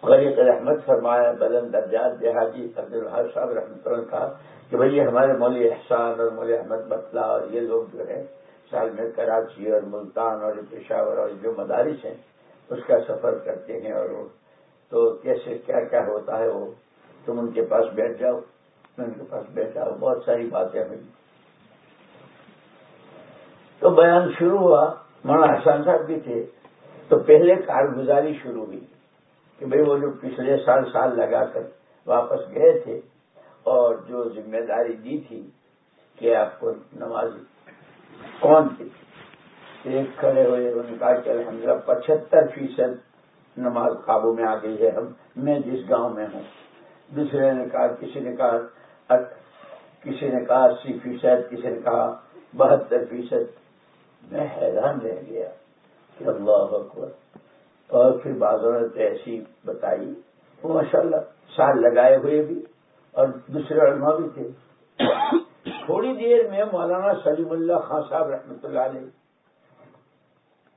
غریق رحمت فرمایا بلند درجات جہاجی عبد الحاظ صاحب رحمۃ اللہ کہا کہ بھائی ہمارے مولی احسان اور مولی احمد بتلا اور یہ لوگ جو ہے سال میں کراچی اور ملتان اور پشاور اور جو مدارس ہیں، اس کا سفر کرتے ہیں اور وہ تو کیسے کیا کیا ہوتا ہے وہ؟ تم ان کے پاس بیٹھ جاؤ۔ میں ان کے پاس بیٹھ جاؤ بہت ساری باتیں ہوئی تو بیان شروع ہوا۔ مولانا احسان صاحب بھی تھے۔ تو پہلے کارگزاری شروع ہوئی کہ بھئی وہ جو پچھلے سال سال لگا کر واپس گئے تھے اور جو ذمہ داری دی تھی کہ آپ کو نماز کون تھی؟ ایک کھڑے ہوئے انہوں نے کہا کہ الحمدللہ پچہتر فیصد نماز قابو میں آ گئی ہے ہم، میں جس گاؤں میں ہوں۔ دوسرے نے کہا، کسی نے کہا کسی نے کہا، اسی فیصد، کسی نے کہا، بہتر فیصد۔ میں حیران رہ گیا کہ اللہ اکبر۔ اور پھر بازوں نے ایسی بتائی وہ ماشاء اللہ سال لگائے ہوئے بھی اور دوسرے علماء بھی تھے۔ تھوڑی دیر میں مولانا سلیم اللہ خان صاحب رحمۃ اللہ علیہ۔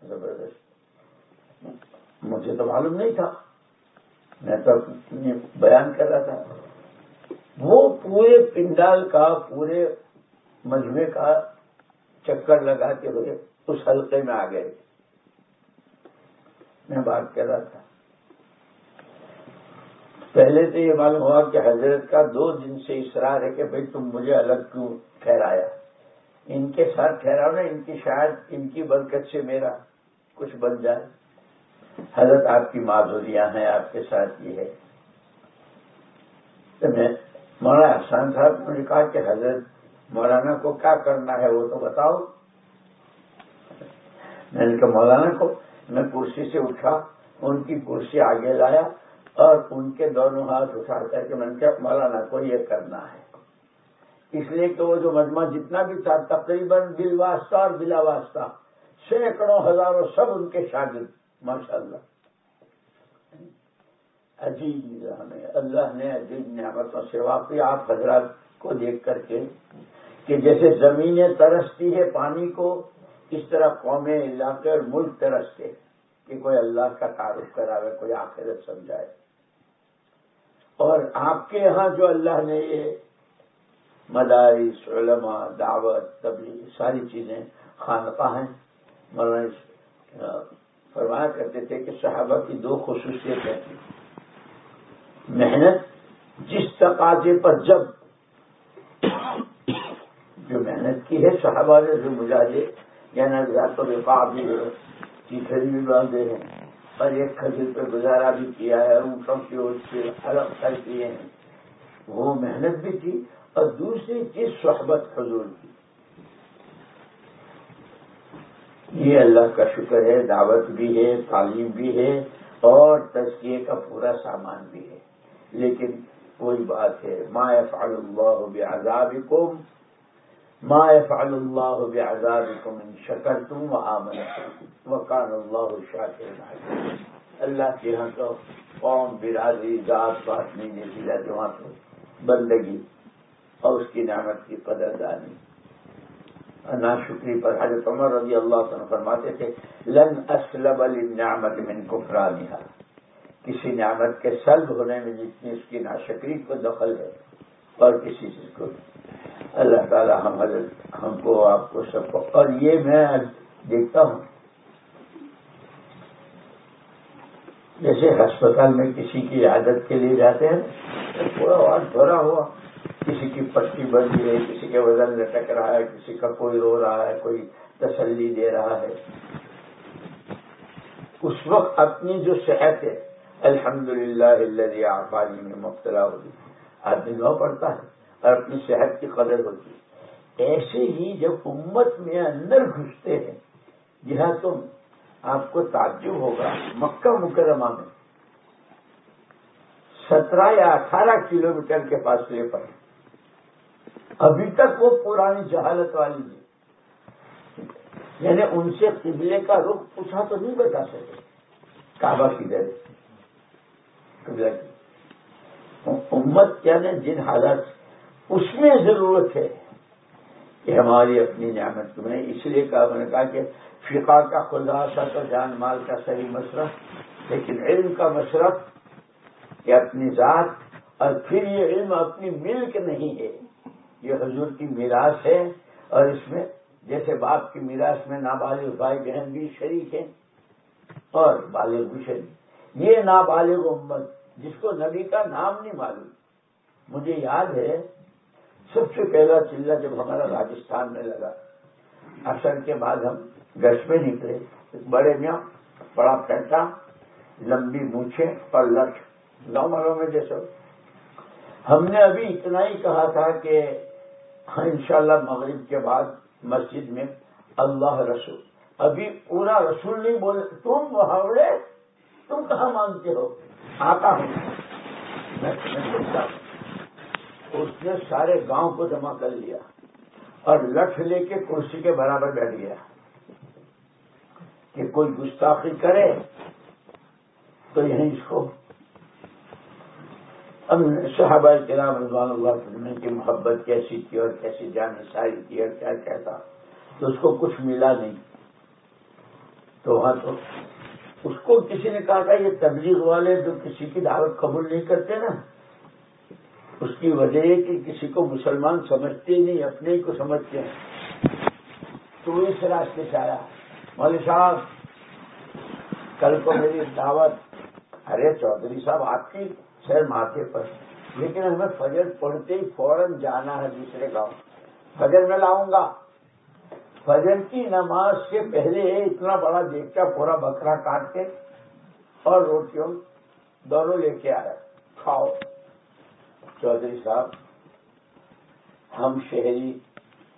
زبردست۔ مجھے تو معلوم نہیں تھا۔ میں تو بیان کر رہا تھا۔ وہ پورے پنڈال کا، پورے مجمے کا چکر لگاتے ہوئے اس حلقے میں آ گئے۔ میں بات کر رہا تھا۔ پہلے تو یہ معلوم ہوا کہ حضرت کا دو دن سے اصرار ہے کہ بھائی تم مجھے الگ کیوں ٹھہرایا؟ ان کے ساتھ ٹھہراؤ نا، ان کی شاید ان کی برکت سے میرا کچھ بن جائے۔ حضرت آپ کی معذوریاں ہیں، آپ کے ساتھ یہ ہے۔ تو میں، مولانا احسان صاحب نے کہا کہ حضرت مولانا کو کیا کرنا ہے وہ تو بتاؤ۔ میں نے کہا، مولانا کو، میں کرسی سے اٹھا، ان کی کرسی آگے لایا۔ اور ان کے دونوں ہاتھ اٹھا کر کے میں نے کہا، مولانا کو یہ کرنا ہے۔ اس لیے کہ وہ جو مجمع جتنا بھی تھا، تقریباً دل واسطہ اور بلا واسطہ، سینکڑوں ہزاروں سب ان کے شاگرد ماشاء اللہ عجیب نظام ہے اللہ نے عجیب نعمتوں سے واقعی آپ حضرات کو دیکھ کر کے کہ جیسے زمینیں ترستی ہے پانی کو، اس طرح قومیں، علاقے اور ملک ترستے کہ کوئی اللہ کا تعارف کراوے، کوئی آخرت سمجھائے۔ اور آپ کے یہاں جو اللہ نے یہ مدارس، علماء، دعوت، تبلیغ، ساری چیزیں خانقاہ ہیں۔ مولانا فرمایا کرتے تھے کہ صحابہ کی دو خصوصیتیں تھیں محنت، جس تقاضے پر جب جو محنت کی ہے، صحابہ نے جو مجاہدے یعنی یا نظر تو رفا بھی ہے تیسری بھی باندھے ہیں۔ اور ایک کھجور پہ گزارا بھی کیا ہے اونٹوں کی اور سے الگ کر کیے ہیں۔ وہ محنت بھی تھی اور دوسری چیز صحبت حضور کی۔ یہ اللہ کا شکر ہے، دعوت بھی ہے، تعلیم بھی ہے اور تزکیے کا پورا سامان بھی ہے۔ لیکن کوئی بات ہے، ما يفعل اللہ بعذابکم ما يفعل اللہ بعذابکم ان شکرتم و آمنتم وکان اللہ اللہ کے ہاں تو قوم برادری، ذات بات نہیں دیتی جاتی وہاں تو بندگی اور اس کی نعمت کی قدردانی نا شکری پر حضرت عمر رضی اللہ عنہ فرماتے تھے، لن اسلب للنعمت من کفرانها. کسی نعمت کے سلب ہونے میں جتنی اس کی ناشکری کو دخل ہے اور کسی چیز کو اللہ تعالی ہم حضرت ہم کو، آپ کو سب کو۔ اور یہ میں دیکھتا ہوں۔ جیسے ہسپتال میں کسی کی عادت کے لیے جاتے ہیں، تھوڑا وقت بھرا ہوا۔ کسی کی پٹی بن گئی ہے کسی کے وزن لٹک رہا ہے، کسی کا کوئی رو رہا ہے، کوئی تسلی دے رہا ہے۔ اس وقت اپنی جو صحت ہے الحمد للہ اللہ پانی میں مبتلا ہوگی آدمی لو پڑتا ہے اور اپنی صحت کی قدر ہوتی ہے۔ ایسے ہی جب امت میں اندر گھستے ہیں، جہاں تم آپ کو تعجب ہوگا، مکہ مکرمہ میں سترہ یا اٹھارہ کلومیٹر کے فاصلے پر ابھی تک وہ پرانی جہالت والی تھی یعنی ان سے قبلے کا رخ پوچھا تو نہیں بتا سکے کعبہ کی در قبلہ کی۔ امت یعنی جن حالات اس میں ضرورت ہے کہ ہماری اپنی نعمت میں اس لیے کہا، میں نے کہا کہ فقہ کا خلاصہ تو جان مال کا صحیح مشرف لیکن علم کا مشرف یہ اپنی ذات، اور پھر یہ علم اپنی ملک نہیں ہے۔ یہ حضور کی میراث ہے، اور اس میں جیسے باپ کی میراث میں نابالغ بھائی بہن بھی شریک ہیں اور بالغ بھی شریک یہ نابالغ امت جس کو نبی کا نام نہیں معلوم۔ مجھے یاد ہے، سب سے پہلا چلہ جب ہمارا راجستھان میں لگا۔ اثر کے بعد ہم گش میں نکلے۔ بڑے میاں، بڑا پھینٹا، لمبی مونچھیں اور لٹ گاؤں والوں میں جیسے۔ ہم نے ابھی اتنا ہی کہا تھا کہ انشاءاللہ مغرب کے بعد مسجد میں اللہ رسول۔ ابھی پورا رسول نہیں بولے، تم محاورے تم کہاں مانتے ہو؟ آتا ہوں۔ میں اس نے سارے گاؤں کو جمع کر لیا اور لٹھ لے کے کرسی کے برابر بیٹھ گیا۔ کہ کوئی گستاخی کرے تو یہیں اس کو۔ اب صحابہ کرام رضوان اللہ کی محبت کیسی تھی اور کیسی جان ساری تھی اور کیا کہتا تو اس کو کچھ ملا نہیں۔ تو وہاں تو اس کو کسی نے کہا تھا یہ تبلیغ والے جو کسی کی دعوت قبول نہیں کرتے نا، اس کی وجہ یہ کہ کسی کو مسلمان سمجھتے نہیں، اپنے ہی کو سمجھتے ہیں۔ تو اس راستے سے آیا۔ مولوی صاحب، کل کو میری دعوت، ارے چودھری صاحب، آپ کی سر ماتھے پر۔ لیکن ہمیں فجر پڑھتے ہی فوراً جانا ہے دوسرے گاؤں۔ فجر میں لاؤں گا۔ فجر کی نماز سے پہلے اتنا بڑا دیکھتا پورا بکرا کاٹ کے اور روٹیوں دونوں لے کے آیا۔ کھاؤ۔ چودھری صاحب، ہم شہری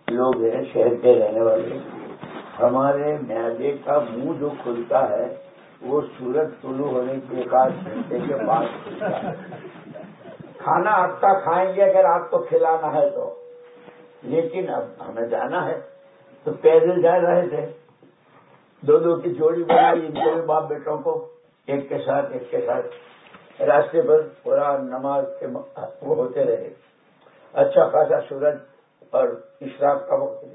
لوگ ہیں، شہر کے رہنے والے۔ ہمارے میادے کا منہ جو کھلتا ہے، وہ سورج طلوع ہونے کے بعد گھنٹے کے بعد کھانا آپ کا کھائیں گے اگر آپ کو کھلانا ہے تو۔ لیکن اب ہمیں جانا ہے۔ تو پیدل جا رہے تھے۔ دو دو کی جوڑی بنائی، ان کے باپ بیٹوں کو، ایک کے ساتھ، ایک کے ساتھ۔ راستے پر پورا نماز کے وہ ہوتے رہے۔ اچھا خاصا سورج اور اشراق کا وقت۔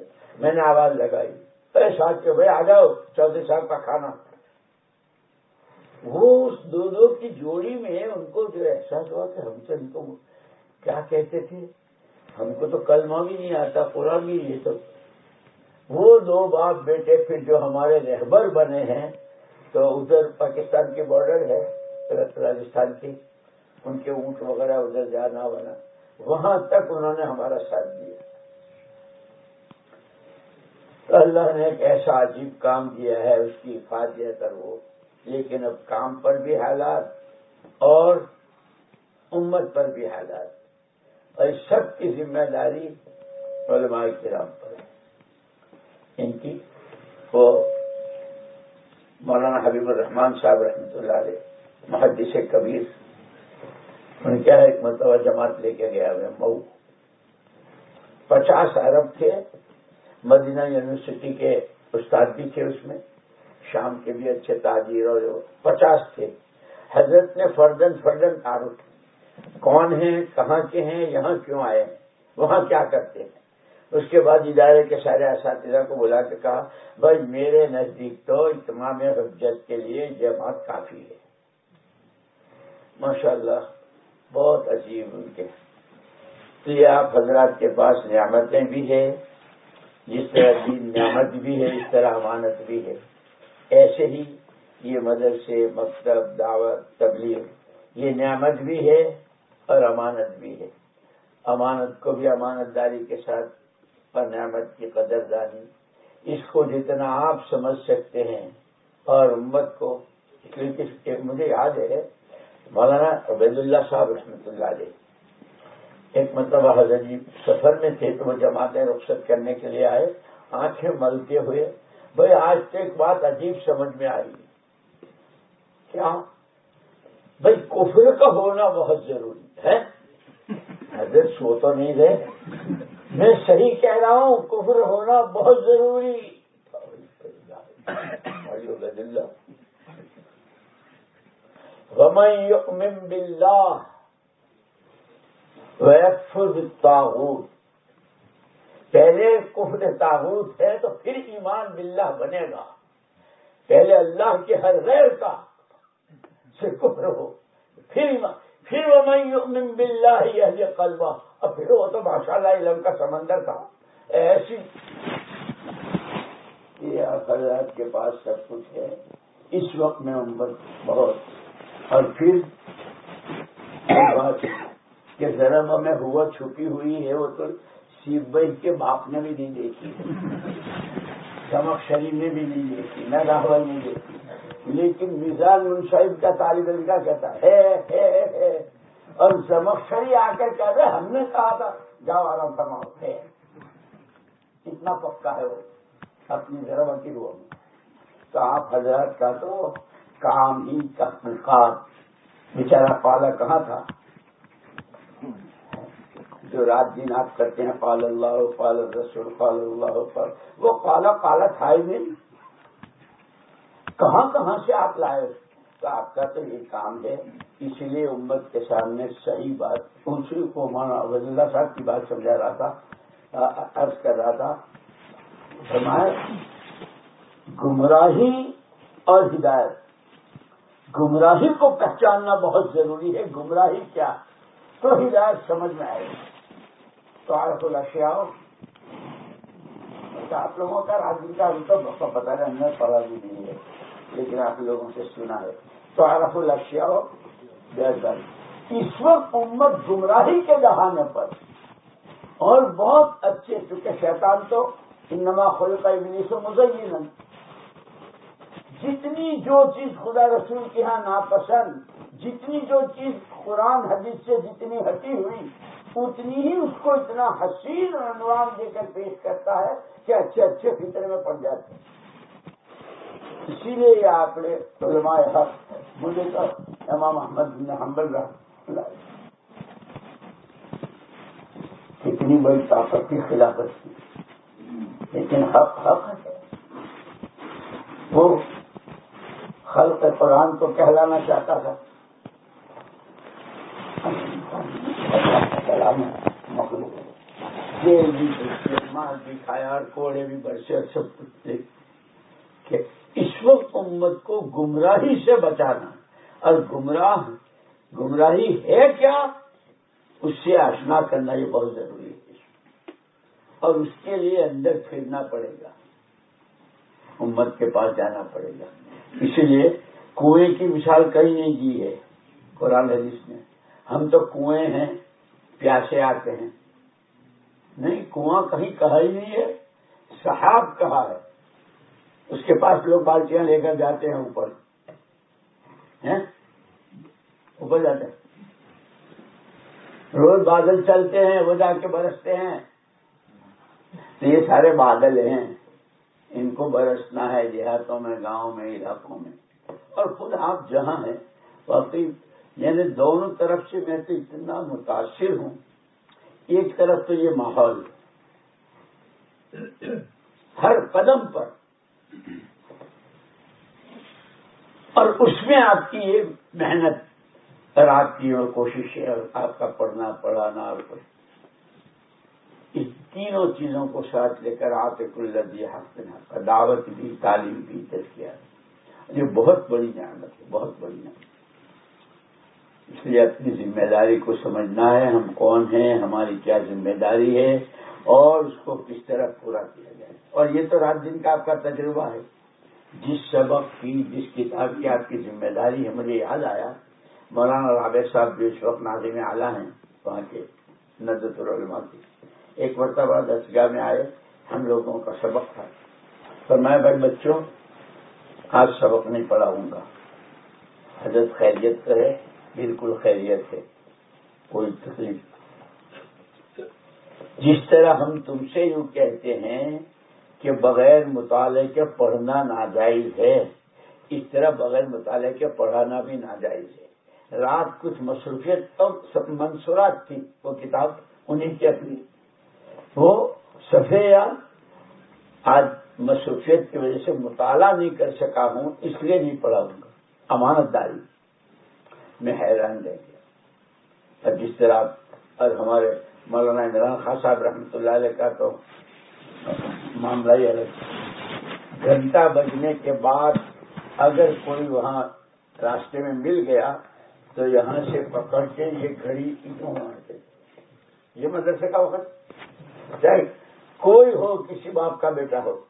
میں نے آواز لگائی۔ ایسا کہ بھائی، آ جاؤ، چودہ صاحب کا کھانا۔ وہ اس دو دو کی جوڑی میں ان کو جو احساس ہوا کہ ہم سے ان کو، کیا کہتے تھے؟ ہم کو تو کلمہ بھی نہیں آتا، قرآن بھی یہ سب وہ دو باپ بیٹے پھر جو ہمارے رہبر بنے ہیں، تو ادھر پاکستان کے بارڈر ہے راجستھان کی، ان کے اونٹ وغیرہ ادھر جانا بنا وہاں تک انہوں نے ہمارا ساتھ دیا۔ تو اللہ نے ایک ایسا عجیب کام کیا ہے، اس کی حفاظت اور وہ۔ لیکن اب کام پر بھی حالات اور امت پر بھی حالات۔ اور سب کی ذمہ داری علماء کرام پر ہے۔ ان کی، وہ مولانا حبیب الرحمان صاحب رحمۃ اللہ علیہ، محدث کبیر، ان کیا ایک مرتبہ جماعت لے کے گیا ہوئے، مئو۔ پچاس ارب تھے، مدینہ یونیورسٹی کے استاد بھی تھے اس میں، شام کے بھی اچھے تاجر اور پچاس تھے۔ حضرت نے فردن فردن تعارف کون ہیں، کہاں کے ہیں، یہاں کیوں آئے ہیں، وہاں کیا کرتے ہیں؟ اس کے بعد ادارے کے سارے اساتذہ کو بلا کے کہا، بھائی، میرے نزدیک تو اتمام حجت کے لیے جماعت کافی ہے۔ ماشاء اللہ بہت عجیب ان کے۔ تو یہ آپ حضرات کے پاس نعمتیں بھی ہیں، جس طرح دین نعمت بھی ہے، اس طرح امانت بھی ہے۔ ایسے ہی یہ مدرسے، مکتب، دعوت، تبلیغ، یہ نعمت بھی ہے اور امانت بھی ہے۔ امانت کو بھی امانت داری کے ساتھ اور نعمت کی قدر دانی۔ اس کو جتنا آپ سمجھ سکتے ہیں، اور امت کو مجھے یاد ہے، مولانا عبید اللہ صاحب رحمۃ اللہ علیہ۔ ایک مطلب حضرت جی سفر میں تھے تو وہ جماعتیں رخصت کرنے کے لیے آئے۔ آنکھیں ملتے ہوئے، بھائی آج تو ایک بات عجیب سمجھ میں آئی۔ کیا؟ بھائی کفر کا ہونا بہت ضروری ہے۔ حضرت سو تو نہیں رہے۔ میں صحیح کہہ رہا ہوں، کفر ہونا بہت ضروری۔ ومن باللہ تاغوت پہلے کفر تاغوت ہے تو پھر ایمان باللہ بنے گا۔ پہلے اللہ کے ہر غیر کا سے کفر ہو۔ پھر ایمان پھر وہ میں بلّہ یہ قلبہ اور پھر وہ تو ماشاء اللہ علم کا سمندر تھا۔ ایسی یہ حضرات کے پاس سب کچھ ہے۔ اس وقت میں عمر بہت۔ اور پھر کہ ذرا میں ہوا چھپی ہوئی ہے، وہ تو سیب بھائی کے باپ نے بھی نہیں دیکھی۔ چمک شریف نے بھی نہیں دیکھی میں راہل نہیں دیکھی۔ لیکن میزان منصاحب کا طالب علم کا کہتا ہے۔ اور چمک آ کر کہہ رہے ہم نے کہا تھا، جاؤ آرام فرماؤ، ہے۔ اتنا پکا ہے وہ، اپنی ذرا کی روح تو آپ حضرات کا تو کام ہی کا بیچارہ پالا کہاں تھا؟ جو رات دن آپ کرتے ہیں پال اللہ پال رسول پال اللہ پال وہ پالا پالا تھا ہی نہیں۔ کہاں کہاں سے آپ لائے؟ آپ کا تو یہ کام ہے اسی لیے امت کے سامنے صحیح بات اسی کو مانا وزیر اللہ صاحب کی بات سمجھا رہا تھا، عرض کر رہا تھا گمراہی اور ہدایت۔ گمراہی کو پہچاننا بہت ضروری ہے، گمراہی کیا؟ تو ہدایت سمجھ میں آئے گی۔ تو آر لکشیا آپ لوگوں کا راجی کا ابھی تو پتا ہے، ہم پڑھا بھی نہیں ہے۔ لیکن آپ لوگوں سے سنا ہے۔ تو آرف الشیا اس وقت امت گمراہی کے دہانے پر۔ اور بہت اچھے، چونکہ شیطان تو انما خل کا ابلی سے مزین جتنی جو چیز خدا رسول کے ہاں ناپسند، جتنی جو چیز قرآن حدیث سے جتنی ہٹی ہوئی، اتنی ہی اس کو اتنا حسین عنوان دے کر پیش کرتا ہے کہ اچھے اچھے فطرے میں پڑ جاتے ہیں۔ اسی لیے یہ آپ نے علماء حق مجھے تو امام محمد بن حمبل رہا کتنی بڑی طاقت کی خلافت تھی لیکن حق حق ہے۔ وہ خلق قرآن کو کہلانا چاہتا تھا۔ کلام مخلوق۔ تیل بھی برسے بھی کھایا اور کوڑے بھی برسے اور سب کچھ کہ اس وقت امت کو گمراہی سے بچانا۔ اور گمراہ، گمراہی ہے کیا؟ اس سے آشنا کرنا یہ بہت ضروری ہے۔ اور اس کے لیے اندر پھرنا پڑے گا۔ امت کے پاس جانا پڑے گا۔ اسی لیے کنویں کی مثال کہیں نہیں دی ہے۔ قرآن حدیث نے ہم تو کنویں ہیں، پیاسے آتے ہیں۔ نہیں، کنواں کہیں کہا ہی نہیں ہے، صحاب کہا ہے۔ اس کے پاس لوگ بالٹیاں لے کر جاتے ہیں اوپر۔ اوپر جاتے ہیں۔ روز بادل چلتے ہیں، وہ جا کے برستے ہیں۔ یہ سارے بادل ہیں۔ ان کو برسنا ہے دیہاتوں میں، گاؤں میں، علاقوں میں۔ اور خود آپ جہاں ہیں، واقعی یعنی دونوں طرف سے میں تو اتنا متاثر ہوں۔ ایک طرف تو یہ ماحول ہر قدم پر اور اس میں آپ کی یہ محنت رات کی اور کوشش اور آپ کا پڑھنا، پڑھانا اور کچھ تینوں چیزوں کو ساتھ لے کر آپ ایک الدی حق دعوت بھی، تعلیم بھی تجکیہ یہ بہت بڑی نعمت ہے، بہت بڑی نعمت۔ اس لیے اپنی ذمہ داری کو سمجھنا ہے، ہم کون ہیں، ہماری کیا ذمہ داری ہے۔ اور اس کو کس طرح پورا کیا جائے؟ اور یہ تو رات دن کا آپ کا تجربہ ہے۔ جس سبق کی، جس کتاب کی آپ کی ذمہ داری ہے، مجھے یاد آیا۔ مولانا رابع صاحب جو اس وقت نازم اعلیٰ ہیں، وہاں کے ندرت العلماء کی ایک مرتبہ دسگاہ میں آئے، ہم لوگوں کا سبق تھا۔ تو میں بھائی بچوں، آج سبق نہیں پڑھاؤں گا۔ حضرت خیریت کرے بالکل خیریت ہے، کوئی تکلیف جس طرح ہم تم سے یوں کہتے ہیں کہ بغیر مطالعے کے پڑھنا ناجائز ہے، اس طرح بغیر مطالعے کے پڑھانا بھی ناجائز ہے۔ رات کچھ مصروفیت اور منصورات تھی، وہ کتاب انہیں کی اپنی وہ یا آج مصروفیت کی وجہ سے مطالعہ نہیں کر سکا ہوں، اس لیے نہیں پڑھاؤں گا۔ امانت داری۔ میں حیران رہ گیا۔ اور جس طرح اور ہمارے مولانا عمران خان صاحب رحمۃ اللہ علیہ کا تو معاملہ ہی الگ گھنٹہ بجنے کے بعد اگر کوئی وہاں راستے میں مل گیا تو یہاں سے پکڑ کے یہ گھڑی کیوں مارتے یہ مدرسے کا وقت۔ چاہے کوئی ہو، کسی باپ کا بیٹا ہو۔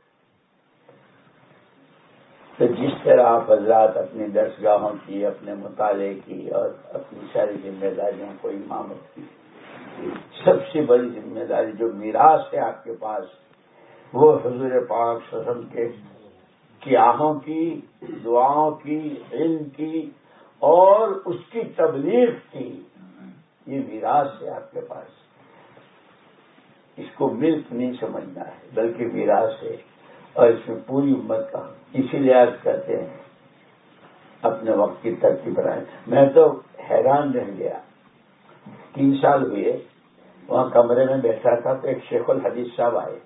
تو جس طرح آپ حضرات اپنی درسگاہوں کی، اپنے مطالعے کی اور اپنی ساری ذمہ داریوں کو امامت کی سب سے بڑی ذمہ داری جو میراث ہے آپ کے پاس، وہ حضور پاک سسم کے کیاہوں کی، دعاؤں کی، علم کی اور اس کی تبلیغ کی، یہ میراث ہے آپ کے پاس۔ اس کو ملک نہیں سمجھنا ہے، بلکہ میراث ہے۔ اور اس میں پوری امت کا، اسی لحاظ کرتے ہیں، اپنے وقت کی ترقی بنائے میں تو حیران رہ گیا۔ تین سال ہوئے، وہاں کمرے میں بیٹھا تھا تو ایک شیخ الحدیث صاحب آئے،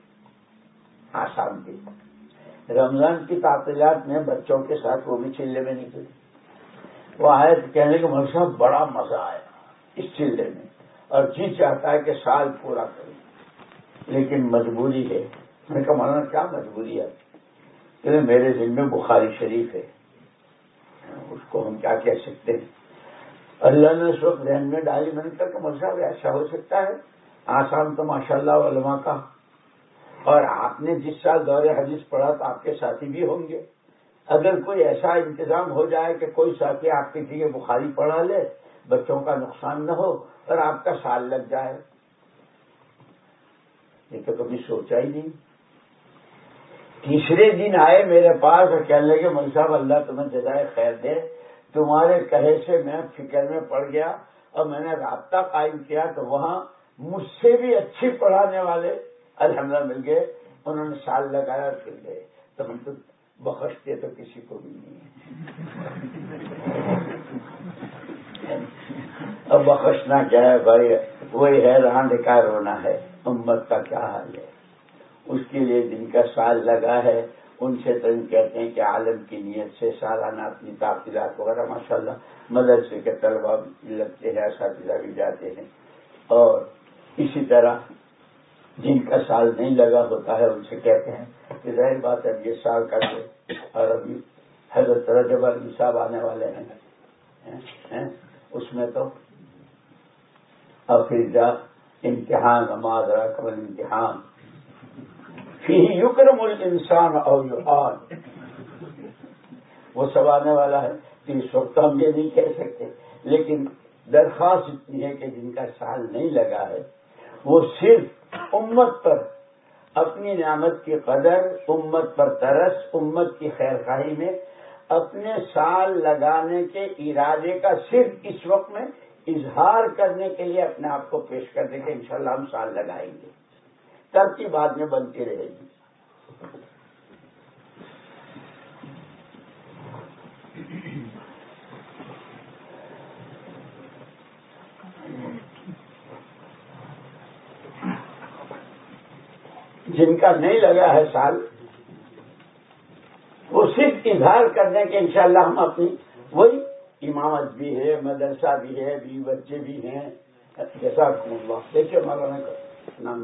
آسام کے۔ رمضان کی تعطیلات میں بچوں کے ساتھ وہ بھی چلے میں نکلے۔ وہ آئے کہنے کے مر صاحب، بڑا مزہ آیا اس چلے میں۔ اور جی چاہتا ہے کہ سال پورا کروں لیکن مجبوری ہے۔ میں کہا، مولانا، کیا مجبوری ہے؟ کہ میرے دل میں بخاری شریف ہے۔ اس کو ہم کیا کہہ سکتے ہیں؟ اللہ نے اس وقت ذہن میں ڈالی، میں نے کہا کہ مذہب ایسا ہو سکتا ہے؟ آسام تو ماشاء اللہ علما کا۔ اور آپ نے جس سال دور حدیث پڑھا تو آپ کے ساتھی بھی ہوں گے۔ اگر کوئی ایسا انتظام ہو جائے کہ کوئی ساتھی آپ کی جگہ بخاری پڑھا لے، بچوں کا نقصان نہ ہو اور آپ کا سال لگ جائے۔ یہ تو کبھی سوچا ہی نہیں۔ تیسرے دن آئے میرے پاس اور کہنے لگے مل صاحب، اللہ تمہیں جزائے خیر دے۔ تمہارے کہے سے میں فکر میں پڑ گیا اور میں نے رابطہ قائم کیا تو وہاں مجھ سے بھی اچھی پڑھانے والے الحمد مل گئے، انہوں نے سال لگایا اور پھر گئے۔ تو ہم تو بخشتے تو کسی کو بھی نہیں اب بخشنا کیا ہے بھائی، وہی ہے رہا کا رونا ہے، امت کا کیا حال ہے؟ اس کے لیے جن کا سال لگا ہے۔ ان سے تو کہتے ہیں کہ عالم کی نیت سے سالانہ اپنی تعطیلات وغیرہ ماشاء اللہ مدرسے کے بھی لگتے ہیں، اساتذہ بھی جاتے ہیں۔ اور اسی طرح جن کا سال نہیں لگا ہوتا ہے، ان سے کہتے ہیں کہ ظاہر بات ہے یہ سال کر دے اور ابھی حضرت رجب علی صاحب آنے والے ہیں۔ اس میں تو افریجا امتحان، نماز رقم امتحان فی یکرم الانسان او یحان وہ سب آنے والا ہے تو اس وقت ہم یہ نہیں کہہ سکتے، لیکن درخواست اتنی ہے کہ جن کا سال نہیں لگا ہے، وہ صرف امت پر، اپنی نعمت کی قدر، امت پر ترس، امت کی خیر خواہی میں اپنے سال لگانے کے ارادے کا صرف اس وقت میں اظہار کرنے کے لیے اپنے آپ کو پیش کر دیں کہ انشاءاللہ ہم سال لگائیں گے۔ تب کی بعد میں بنتی رہے گی۔ جن کا نہیں لگا ہے سال، وہ صرف اظہار کرنے کے انشاءاللہ ہم اپنی، وہی امامت بھی ہے، مدرسہ بھی ہے بھی بچے بھی ہیں۔ جیسا دیکھیے مولانا نام۔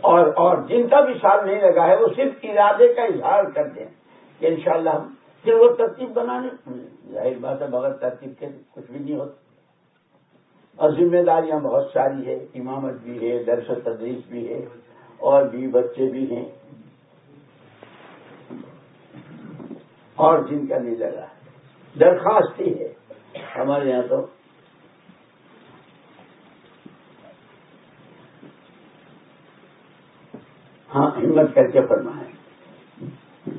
اور اور جن کا بھی سال نہیں لگا ہے وہ صرف ارادے کا اظہار کر دیں کہ انشاءاللہ ہم پھر وہ ترتیب بنانے ظاہر بات ہے، بغیر ترتیب کے کچھ بھی نہیں ہوتا۔ اور ذمہ داریاں بہت ساری ہے امامت بھی ہے، درس و تدریس بھی ہے، اور بھی بچے بھی ہیں۔ اور جن کا نہیں لگا۔ درخواست ہی ہے۔ ہمارے یہاں تو ہاں ہمت کر کے فرمائیں۔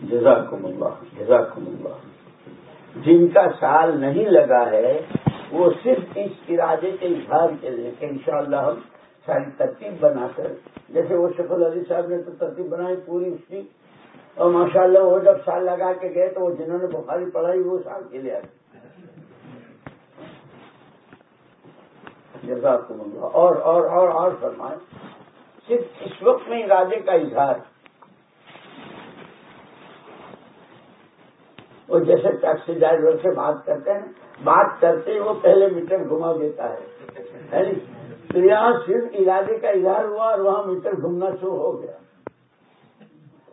جزاکم اللہ جزاکم اللہ۔ جن کا سال نہیں لگا ہے، وہ صرف اس ارادے کے اظہار کے لیے کہ انشاءاللہ ہم ساری ترتیب بنا کر، جیسے وہ شکل علی صاحب نے تو ترتیب بنائی پوری اس کی، اور ماشاءاللہ وہ جب سال لگا کے گئے تو وہ جنہوں نے بخاری پڑھائی، وہ سال کے لیے آئے۔ جزاکم اللہ۔ اور اور اور اور فرمائیں۔ صرف اس وقت میں ارادے کا اظہار۔ وہ جیسے ٹیکسی ڈرائیور سے بات کرتے ہیں، بات کرتے وہ پہلے میٹر گھما دیتا ہے۔ تو یہاں صرف ارادے کا اظہار ہوا اور وہاں میٹر گھومنا شروع ہو گیا۔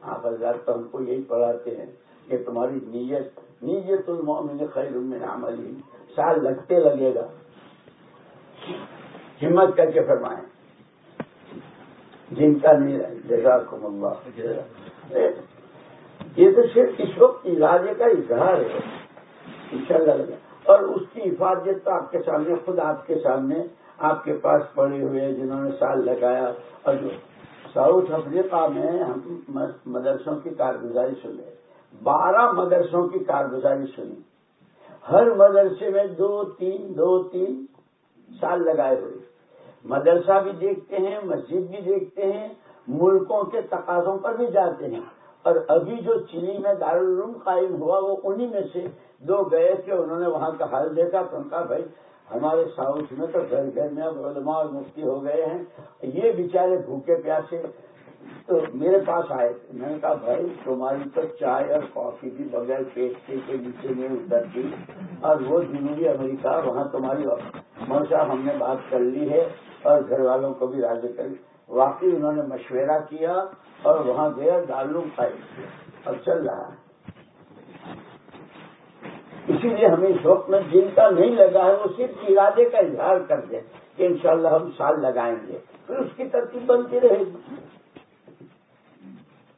آپ حضرات تو ہم کو یہی پڑھاتے ہیں کہ تمہاری نیت نیت المومن خیر من عملی سال لگتے لگے گا۔ ہمت کر کے فرمائیں۔ جن کا نہیں جزاکم اللہ یہ تو صرف اس وقت ارادے کا اظہار ہے۔ ان شاء اللہ اور اس کی حفاظت تو آپ کے سامنے، خود آپ کے سامنے آپ کے پاس پڑے ہوئے جنہوں نے سال لگایا۔ اور جو ساؤتھ افریقہ میں ہم مدرسوں کی کارگزاری سنے بارہ مدرسوں کی کارگزاری سنی ہر مدرسے میں دو تین دو تین سال لگائے ہوئے۔ مدرسہ بھی دیکھتے ہیں، مسجد بھی دیکھتے ہیں، ملکوں کے تقاضوں پر بھی جاتے ہیں۔ اور ابھی جو چینی میں دارالعلوم قائم ہوا، وہ انہی میں سے دو گئے تھے، انہوں نے وہاں کا حال دیکھا، تو ان کا بھائی ہمارے ساؤتھ میں تو گھر گھر میں اب علماء اور مفتی ہو گئے ہیں۔ یہ بیچارے بھوکے پیاسے تو میرے پاس آئے تھے۔ میں نے کہا، بھائی، تمہاری تو چائے اور کافی بھی بغیر پیسٹری کے نیچے میں اترتی۔ اور وہ جنوبی امریکہ، وہاں تمہاری موسا ہم نے بات کر لی ہے اور گھر والوں کو بھی راضی کری واقعی انہوں نے مشورہ کیا اور وہاں گیا دارالعلوم قائم کیا اور چل رہا ہے۔ اسی لیے ہمیں اس وقت میں جن کا نہیں لگا ہے، وہ صرف ارادے کا اظہار کر دیں کہ انشاءاللہ ہم سال لگائیں گے۔ پھر اس کی ترتیب بنتی رہے گی۔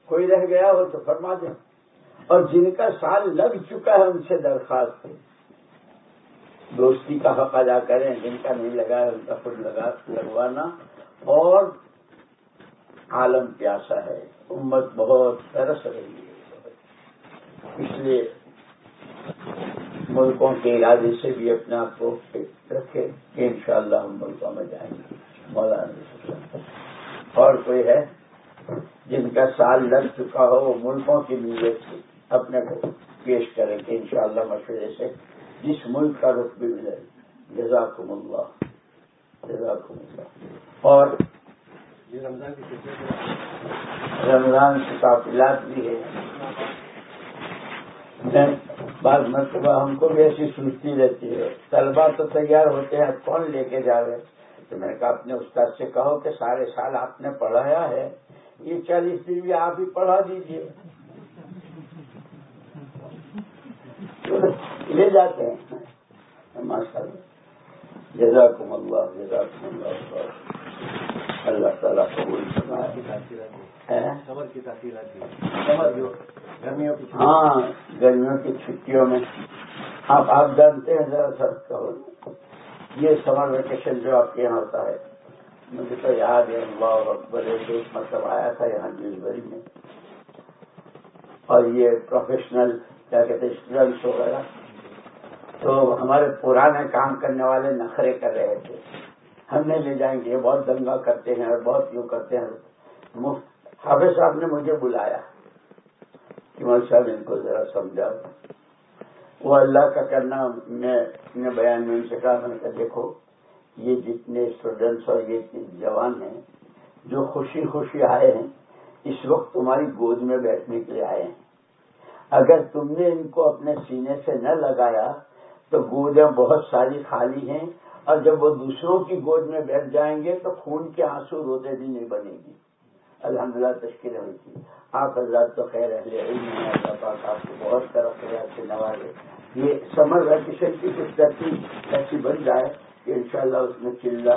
کوئی رہ گیا ہو تو فرما دیں۔ اور جن کا سال لگ چکا ہے ان سے درخواست دوستی کا حق ادا کریں، جن کا نہیں لگا ہے ان کا خود لگا لگوانا۔ اور عالم پیاسا ہے۔ امت بہت ترس رہی ہے۔ اس لیے ملکوں کے ارادے سے بھی اپنے آپ کو رکھے کہ انشاءاللہ ہم ملکوں میں جائیں گے۔ مولانا اور کوئی ہے؟ جن کا سال لگ چکا ہو وہ ملکوں کی نیت سے اپنے کو پیش کریں کہ انشاءاللہ مشورے سے۔ جس ملک کا رخ بھی ملے جزاکم اللہ جزاکم اللہ۔ اور رمضان کی تعطیلات بھی ہے بعض مرتبہ ہم کو بھی ایسی سوچتی رہتی ہے طلبا تو تیار ہوتے ہیں کون لے کے جا رہے تو میں نے کہا اپنے استاد سے کہو کہ سارے سال آپ نے پڑھایا ہے۔ یہ چالیس دن بھی آپ ہی پڑھا دیجیے لے جاتے ہیں۔ ماشاء اللہ جزاکم اللہ جزاکم اللہ۔ اللہ تعالیٰ قبول ہاں گرمیوں کی چھٹیوں میں۔ آپ آپ جانتے ہیں ذرا سر کہو یہ سمر ویکیشن جو آپ کے یہاں ہوتا ہے۔ مجھے تو یاد ہے اللہ اکبر ایک مطلب آیا تھا، یہاں جی بری میں۔ اور یہ پروفیشنل کیا کہتے اسٹوڈنٹس وغیرہ۔ تو ہمارے پرانے کام کرنے والے نخرے کر رہے تھے۔ ہم نہیں لے جائیں گے یہ بہت دنگا کرتے ہیں اور بہت یوں کرتے ہیں۔ حافظ صاحب نے مجھے بلایا کہ مول صاحب ان کو ذرا سمجھاؤ۔ وہ اللہ کا کرنا میں اپنے بیان میں ان سے کہا، میں نے کہا، دیکھو یہ جتنے اسٹوڈینٹس اور یہ جوان ہیں، جو خوشی خوشی آئے ہیں، اس وقت تمہاری گود میں بیٹھنے کے لیے آئے ہیں۔ اگر تم نے ان کو اپنے سینے سے نہ لگایا، تو گودیں بہت ساری خالی ہیں، اور جب وہ دوسروں کی گود میں بیٹھ جائیں گے، تو خون کے آنسو روتے بھی نہیں بنے گی الحمد للہ تشکیل ہوئی تھی جی۔ آپ حضرات تو خیر، اہل علم ہیں، اللہ پاک آپ کو بہت طرف سے نوازے۔ یہ سمر ویکیشن کی کچھ ترتیب ایسی بن جائے ان شاء الله اسمك الله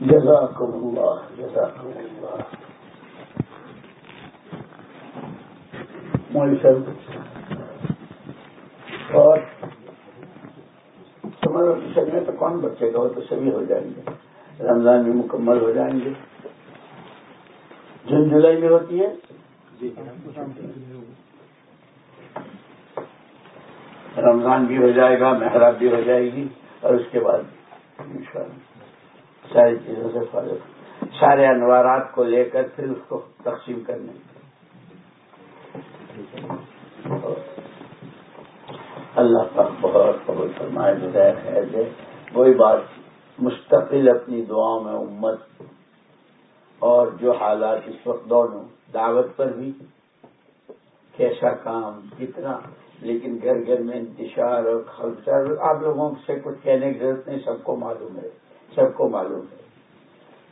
جزاکم اللہ جزاکم اللہ. مولی صاحب اور سمر میں تو کون بچے گا؟ وہ تو سبھی ہو جائیں گے. رمضان بھی مکمل ہو جائیں گے. جون جولائی میں ہوتی ہے؟ رمضان بھی ہو جائے گا محراب بھی ہو جائے گی اور اس کے بعد ساری چیزوں سے فارغ۔ سارے انوارات کو لے کر پھر اس کو تقسیم کرنے۔ اللہ کا بہت قبول فرمائے بغیر خیر دے۔ کوئی بات، مستقل اپنی دعاؤں میں امت اور جو حالات اس وقت دونوں، دعوت پر بھی، کیسا کام، کتنا، لیکن گھر گھر میں انتشار اور خلچر آپ لوگوں سے کچھ کہنے کی ضرورت نہیں، سب کو معلوم ہے۔ سب کو معلوم ہے۔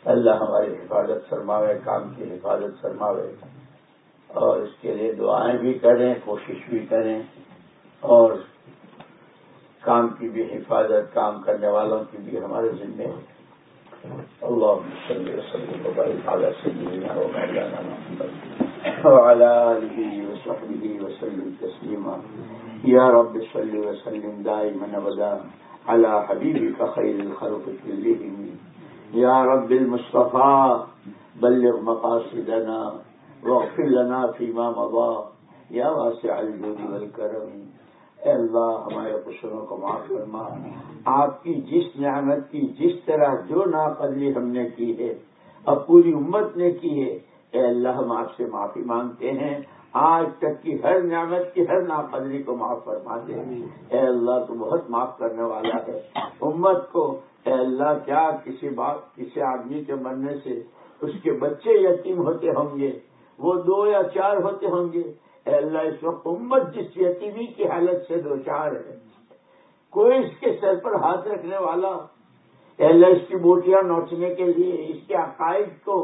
اللہ ہماری حفاظت فرماوے، کام کی حفاظت فرماوے۔ اور اس کے لیے دعائیں بھی کریں، کوشش بھی کریں۔ اور کام کی بھی حفاظت، کام کرنے والوں کی بھی ہمارے ذمے ہے۔ اللہ وسلم تسلیما۔ یا رب صلی وسلم دائما ابدا على حبيبك خير الخلق كلهم. يا رب المصطفى، بلغ مقاصدنا واغفر لنا فيما مضى. يا واسع الجود والكرم. اے اللہ، ہمارے قصروں کو معاف فرما. آپ کی جس نعمت کی، جس طرح جو ناقدری ہم نے کی ہے اور پوری امت نے کی ہے، اے اللہ، ہم آپ سے معافی مانگتے ہیں۔ آج تک کی ہر نعمت کی ہر ناقدری کو معاف فرما دے۔ اے اللہ تو بہت معاف کرنے والا ہے۔ امت کو اے اللہ کیا کسی بات کسی آدمی کے مرنے سے اس کے بچے یتیم ہوتے ہوں گے؟ وہ دو یا چار ہوتے ہوں گے؟ اے اللہ اس وقت امت جس یتیمی کی حالت سے دو چار ہے کوئی اس کے سر پر ہاتھ رکھنے والا اے اللہ اس کی بوٹیاں نوچنے کے لیے اس کے عقائد کو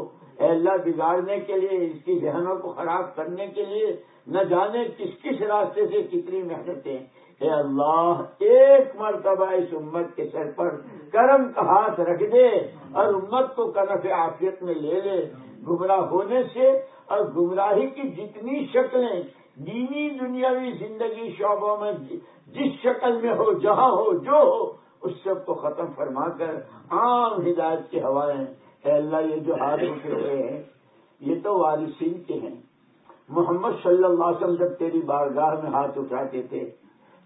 اے اللہ، بگاڑنے کے لیے، اس کی ذہنوں کو خراب کرنے کے لیے نہ جانے کس کس راستے سے کتنی محنتیں۔ اے اللہ، ایک مرتبہ اس امت کے سر پر کرم کا ہاتھ رکھ دے اور امت کو کنف عافیت میں لے لے۔ گمراہ ہونے سے اور گمراہی کی جتنی شکلیں دینی، دنیاوی زندگی شعبوں میں جس شکل میں ہو، جہاں ہو، جو ہو، اس سب کو ختم فرما کر عام ہدایت کی ہوائیں اے اللہ، یہ جو ہاتھ اٹھے ہیں، یہ تو وارثین کے ہیں۔ محمد صلی اللہ علیہ وسلم جب تیری بارگاہ میں ہاتھ اٹھاتے تھے،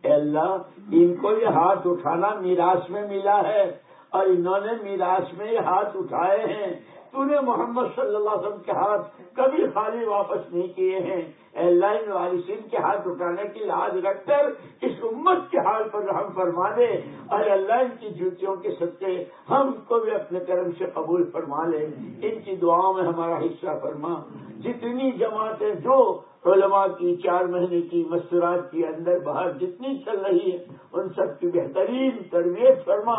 اے اللہ، ان کو یہ ہاتھ اٹھانا میراث میں ملا ہے اور انہوں نے میراث میں یہ ہاتھ اٹھائے ہیں۔ تو نے محمد صلی اللہ علیہ وسلم کے ہاتھ کبھی خالی واپس نہیں کیے ہیں۔ اللہ وارثین کے ہاتھ اٹھانے کی لاج رکھ کر اس امت کے حال پر رحم فرما دے۔ اور اللہ، ان کی جوتیوں کے سچے ہم کو بھی اپنے کرم سے قبول فرما لے۔ ان کی دعاؤں میں ہمارا حصہ فرما۔ جتنی جماعتیں جو علماء کی چار مہینے کی مستورات کی اندر باہر جتنی چل رہی ہے، ان سب کی بہترین تربیت فرما۔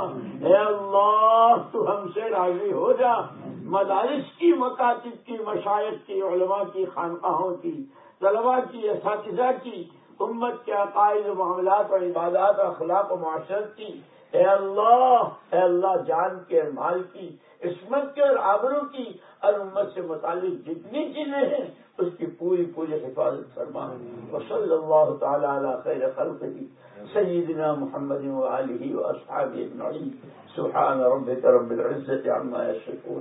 اے اللہ، تو ہم سے راضی ہو جا۔ مدارس کی، مکاتب کی مشاعت کی، علماء کی، خانقاہوں کی طلبا کی، اساتذہ کی، امت کے عقائد و معاملات اور عبادات اور اخلاق و معاشرت کی۔ اے اللہ اے اللہ، جان کے، مال کی، عصمت کے اور آبروں کی اور امت سے متعلق جتنی چیزیں ہیں، اس کی پوری پوری حفاظت فرما۔ وصلی اللہ تعالی علی خیر خلق ہی سیدنا محمد علی و اصحاب اجمعین۔ سبحان ربك رب العزة عما يشركون